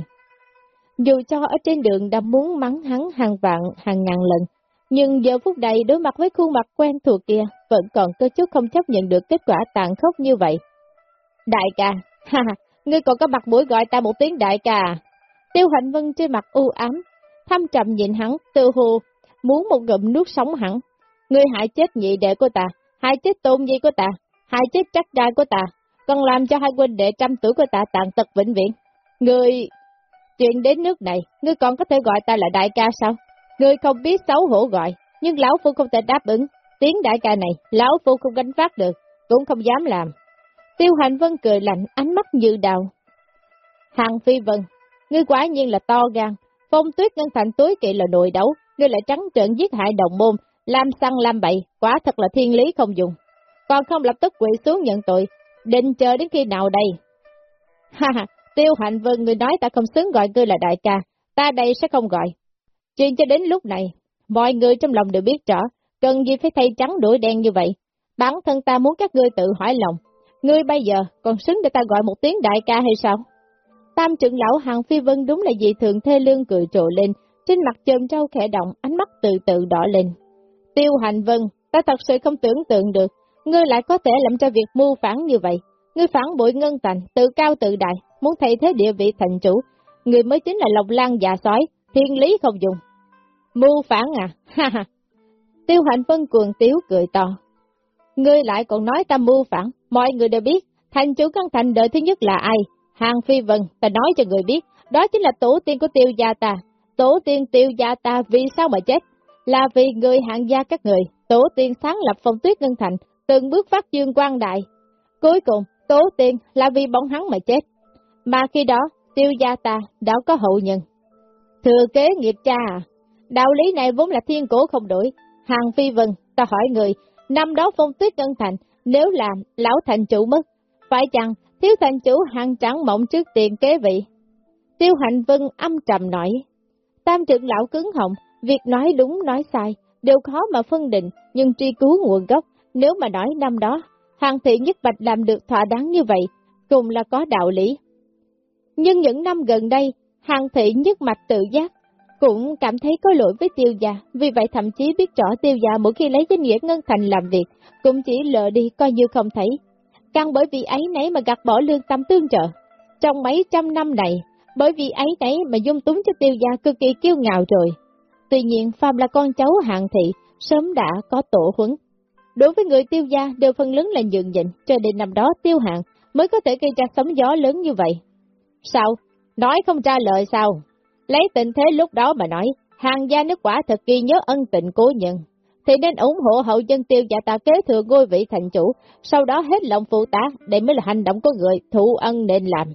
Dù cho ở trên đường đã muốn mắng hắn hàng vạn, hàng ngàn lần, nhưng giờ phút này đối mặt với khuôn mặt quen thuộc kia, vẫn còn cơ chút không chấp nhận được kết quả tàn khốc như vậy. Đại ca, ha ngươi còn có mặt mũi gọi ta một tiếng đại ca à? Tiêu Hạnh Vân trên mặt u ám, thăm trầm nhìn hắn, tự hồ, muốn một ngụm nước sống hẳn. Ngươi hại chết nhị đệ của ta, hại chết tôn di của ta, hại chết chắc đai của ta, còn làm cho hai huynh đệ trăm tuổi của ta tàn tật vĩnh viễn. Ngươi, chuyện đến nước này, ngươi còn có thể gọi ta là đại ca sao? Ngươi không biết xấu hổ gọi, nhưng lão phu không thể đáp ứng. Tiếng đại ca này, lão phu không gánh phát được, cũng không dám làm. Tiêu hành vân cười lạnh, ánh mắt như đào. Hàng phi vân, ngươi quả nhiên là to gan, phong tuyết ngân thành tối kỵ là nội đấu, ngươi lại trắng trợn giết hại đồng môn, làm săn làm bậy, quả thật là thiên lý không dùng. Còn không lập tức quỵ xuống nhận tội, định chờ đến khi nào đây? Ha ha, tiêu hạnh vân người nói ta không xứng gọi ngươi là đại ca, ta đây sẽ không gọi. Chuyện cho đến lúc này, mọi người trong lòng đều biết rõ, cần gì phải thay trắng đuổi đen như vậy. Bản thân ta muốn các ngươi tự hỏi lòng, ngươi bây giờ còn xứng để ta gọi một tiếng đại ca hay sao? Tam trưởng lão Hàng Phi Vân đúng là dị thường thê lương cười trộ lên, trên mặt trơn trâu khẽ động, ánh mắt từ từ đỏ lên. Tiêu hành vân, ta thật sự không tưởng tượng được, ngươi lại có thể làm cho việc mưu phản như vậy. Ngươi phản bội ngân thành, tự cao tự đại, muốn thay thế địa vị thành chủ, người mới chính là Lộc Lan già sói, thiên lý không dùng. Mưu phản à, ha ha. Tiêu Hạnh Vân cuồng tiếu cười to. Ngươi lại còn nói ta mưu phản, mọi người đều biết, thành chủ căn thành đời thứ nhất là ai? Hàng Phi Vân, ta nói cho người biết, đó chính là tổ tiên của tiêu gia ta. Tổ tiên tiêu gia ta vì sao mà chết? Là vì người hạng gia các người, tổ tiên sáng lập phong tuyết ngân thành, từng bước phát dương quang đại. Cuối cùng, tổ tiên là vì bóng hắn mà chết. Mà khi đó, tiêu gia ta đã có hậu nhân. Thừa kế nghiệp cha à? Đạo lý này vốn là thiên cổ không đổi. Hàng Phi Vân, ta hỏi người, năm đó phong tuyết ngân thành, nếu là lão thành chủ mất, phải chăng thiếu thành chủ hàng trắng mộng trước tiền kế vị? Tiêu Hạnh Vân âm trầm nói, tam trưởng lão cứng họng, việc nói đúng nói sai, đều khó mà phân định, nhưng truy cứu nguồn gốc, nếu mà nói năm đó, hàng thị nhất bạch làm được thỏa đáng như vậy, cùng là có đạo lý. Nhưng những năm gần đây, hàng thị nhất mạch tự giác, cũng cảm thấy có lỗi với tiêu gia, vì vậy thậm chí biết rõ tiêu gia mỗi khi lấy danh nghĩa ngân thành làm việc, cũng chỉ lờ đi coi như không thấy. Càng bởi vì ấy nấy mà gạt bỏ lương tâm tương trợ. Trong mấy trăm năm này, bởi vì ấy nấy mà dung túng cho tiêu gia cực kỳ kiêu ngạo rồi. Tuy nhiên, Phạm là con cháu hạng thị, sớm đã có tổ huấn. Đối với người tiêu gia đều phần lớn là nhượng nhịn, cho đến năm đó tiêu hạng mới có thể gây ra sóng gió lớn như vậy. Sao? Nói không ra lời sao? Lấy tình thế lúc đó mà nói, hàng gia nước quả thật ghi nhớ ân tình cố nhân, thì nên ủng hộ hậu dân tiêu và ta kế thừa ngôi vị thành chủ, sau đó hết lòng phụ tá, đây mới là hành động của người thụ ân nên làm.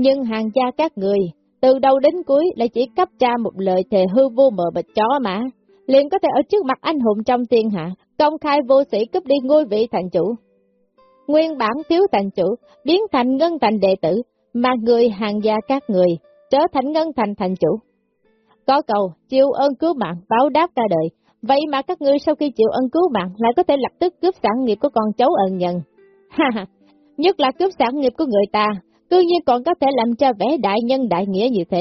Nhưng hàng gia các người, từ đầu đến cuối lại chỉ cấp cha một lời thề hư vô mờ bịch chó mà, liền có thể ở trước mặt anh hùng trong thiên hạ, công khai vô sĩ cướp đi ngôi vị thành chủ. Nguyên bản thiếu thành chủ, biến thành ngân thành đệ tử, mà người hàng gia các người, trở thành ngân thành thành chủ. Có cầu, chịu ơn cứu mạng, báo đáp cả đời, vậy mà các ngươi sau khi chịu ơn cứu mạng lại có thể lập tức cướp sản nghiệp của con cháu ân nhân. Ha ha, nhất là cướp sản nghiệp của người ta, cư nhiên còn có thể làm cho vẻ đại nhân đại nghĩa như thế.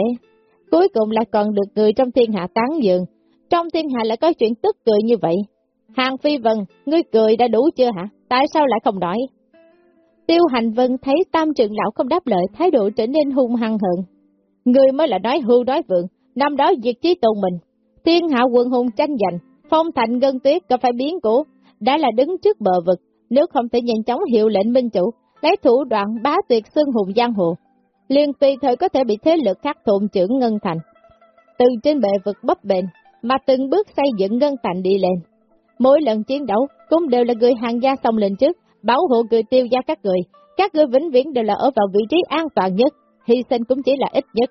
Cuối cùng lại còn được người trong thiên hạ tán dường, trong thiên hạ lại có chuyện tức cười như vậy. Hàng Phi Vân, ngươi cười đã đủ chưa hả? Tại sao lại không nói? Tiêu Hành Vân thấy tam trưởng lão không đáp lời, thái độ trở nên hung hăng hận. Người mới là nói hưu nói vượng, năm đó diệt chí tôn mình. Thiên hạ quân hùng tranh giành, phong thành ngân tuyết có phải biến cố? đã là đứng trước bờ vực, nếu không thể nhanh chóng hiệu lệnh minh chủ, lấy thủ đoạn bá tuyệt xương hùng giang hồ. liền tùy thời có thể bị thế lực khác thộn trưởng ngân thành. Từ trên bệ vực bấp bền, mà từng bước xây dựng ngân thành đi lên. Mỗi lần chiến đấu cũng đều là người hàng gia xông lên trước, bảo hộ người tiêu gia các người, các người vĩnh viễn đều là ở vào vị trí an toàn nhất, hy sinh cũng chỉ là ít nhất.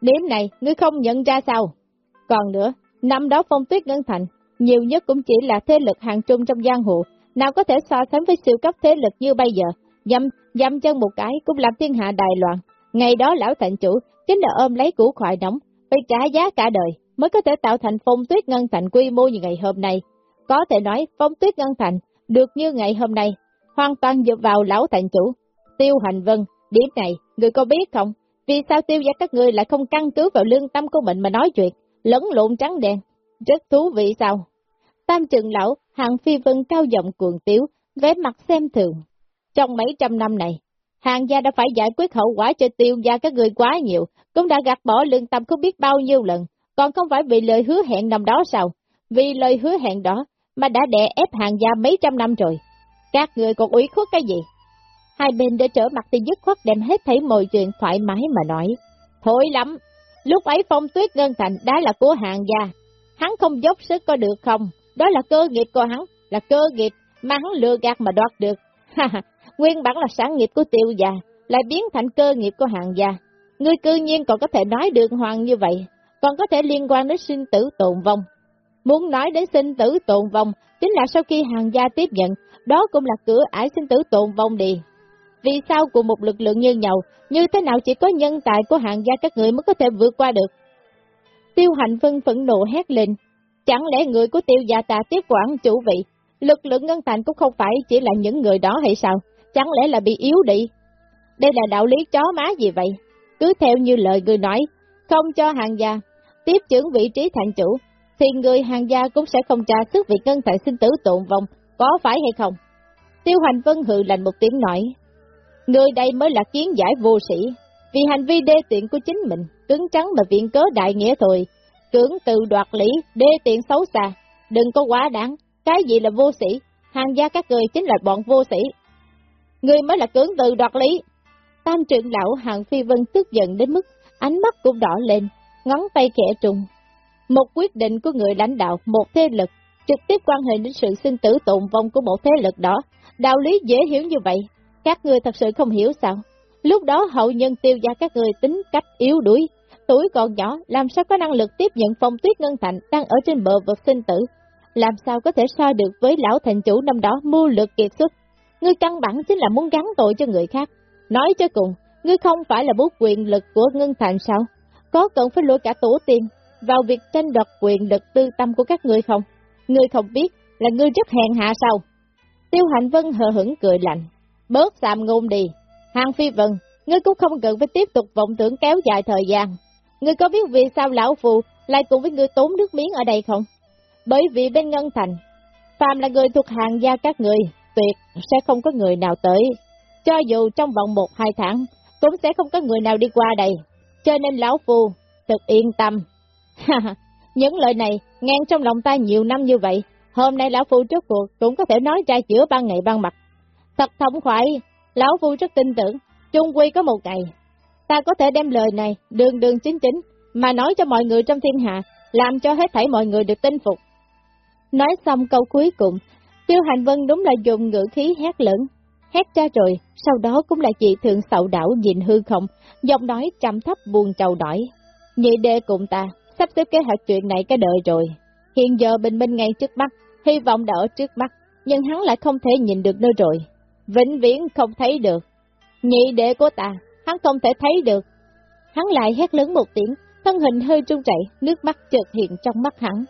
Điểm này, ngươi không nhận ra sao? Còn nữa, năm đó phong tuyết ngân thành, nhiều nhất cũng chỉ là thế lực hàng trung trong giang hồ, nào có thể so sánh với siêu cấp thế lực như bây giờ, dâm, dâm chân một cái cũng làm thiên hạ đài loạn. Ngày đó lão thành chủ chính là ôm lấy củ khoai nóng, phải trả giá cả đời, mới có thể tạo thành phong tuyết ngân thành quy mô như ngày hôm nay. Có thể nói phong tuyết ngân thành được như ngày hôm nay, hoàn toàn dựa vào lão thành chủ. Tiêu hành vân, điểm này, người có biết không? Vì sao tiêu gia các người lại không căn cứ vào lương tâm của mình mà nói chuyện, lẫn lộn trắng đen? Rất thú vị sao? Tam trường lão, hạng phi vân cao giọng cuồng tiếu, vẻ mặt xem thường. Trong mấy trăm năm này, hàng gia đã phải giải quyết hậu quả cho tiêu gia các người quá nhiều, cũng đã gạt bỏ lương tâm không biết bao nhiêu lần, còn không phải vì lời hứa hẹn năm đó sao? Vì lời hứa hẹn đó mà đã đè ép hàng gia mấy trăm năm rồi. Các người còn ủy khuất cái gì? Hai bên để trở mặt thì dứt khoát đem hết thấy mọi chuyện thoải mái mà nói. Thôi lắm, lúc ấy phong tuyết ngân thành đã là của hàng gia, hắn không dốc sức có được không? Đó là cơ nghiệp của hắn, là cơ nghiệp mà hắn lừa gạt mà đoạt được. Ha ha, nguyên bản là sản nghiệp của tiêu gia, lại biến thành cơ nghiệp của hàng gia. Ngươi cư nhiên còn có thể nói được hoàng như vậy, còn có thể liên quan đến sinh tử tồn vong. Muốn nói đến sinh tử tồn vong, chính là sau khi hàng gia tiếp nhận, đó cũng là cửa ải sinh tử tồn vong đi. Vì sao của một lực lượng như nhau, như thế nào chỉ có nhân tài của hàng gia các người mới có thể vượt qua được? Tiêu Hạnh vân phẫn nộ hét lên, chẳng lẽ người của tiêu gia ta tiếp quản chủ vị, lực lượng ngân thành cũng không phải chỉ là những người đó hay sao, chẳng lẽ là bị yếu đi? Đây là đạo lý chó má gì vậy? Cứ theo như lời người nói, không cho hàng gia tiếp trưởng vị trí thành chủ, thì người hàng gia cũng sẽ không tra sức việc ngân thành sinh tử tồn vong, có phải hay không? Tiêu hành vân hừ lành một tiếng nói, Người đây mới là kiến giải vô sĩ, vì hành vi đê tiện của chính mình, cứng trắng mà viện cớ đại nghĩa thôi, cưỡng từ đoạt lý, đê tiện xấu xa, đừng có quá đáng, cái gì là vô sĩ, hàng gia các người chính là bọn vô sĩ. Người mới là cưỡng từ đoạt lý. Tam trưởng lão hàng phi vân tức giận đến mức ánh mắt cũng đỏ lên, ngón tay khẽ trùng. Một quyết định của người lãnh đạo, một thế lực, trực tiếp quan hệ đến sự sinh tử tồn vong của một thế lực đó. Đạo lý dễ hiểu như vậy, các người thật sự không hiểu sao. Lúc đó hậu nhân tiêu gia các người tính cách yếu đuối, tuổi còn nhỏ, làm sao có năng lực tiếp nhận phong tuyết ngân thành đang ở trên bờ vực sinh tử, làm sao có thể so được với lão thành chủ năm đó mưu lực kiệt xuất. Ngươi căn bản chính là muốn gắn tội cho người khác. Nói cho cùng, ngươi không phải là bút quyền lực của ngân thành sao? Có cần phải lôi cả tổ tiên vào việc tranh đoạt quyền lực tư tâm của các ngươi không? Ngươi không biết là ngươi rất hèn hạ sao? Tiêu Hạnh Vân hờ hững cười lạnh. Bớt xàm ngôn đi. Hàng Phi Vân, ngươi cũng không cần phải tiếp tục vọng tưởng kéo dài thời gian. Ngươi có biết vì sao lão phù lại cùng với ngươi tốn nước miếng ở đây không? Bởi vì bên Ngân Thành, Phạm là người thuộc hàng gia các người, tuyệt sẽ không có người nào tới. Cho dù trong vòng một hai tháng, cũng sẽ không có người nào đi qua đây. Cho nên lão phu thật yên tâm. Những lời này, ngang trong lòng ta nhiều năm như vậy, hôm nay lão phu trước cuộc cũng có thể nói ra giữa ban ngày ban mặt. Thật thông khoái, lão phu rất tin tưởng, trung quy có một ngày, ta có thể đem lời này đường đường chính chính, mà nói cho mọi người trong thiên hạ, làm cho hết thảy mọi người được tin phục. Nói xong câu cuối cùng, Tiêu Hành Vân đúng là dùng ngữ khí hét lớn, hét ra rồi, sau đó cũng là chị thượng sậu đảo nhìn hư không, giọng nói trầm thấp buồn trầu đỏi. Nhị đệ cùng ta, sắp xếp kế hoạch chuyện này cái đời rồi. Hiện giờ bình minh ngay trước mắt, hy vọng đã ở trước mắt, nhưng hắn lại không thể nhìn được nơi rồi. Vĩnh viễn không thấy được. Nhị đệ của ta, hắn không thể thấy được. Hắn lại hét lớn một tiếng, thân hình hơi trung chạy, nước mắt chợt hiện trong mắt hắn.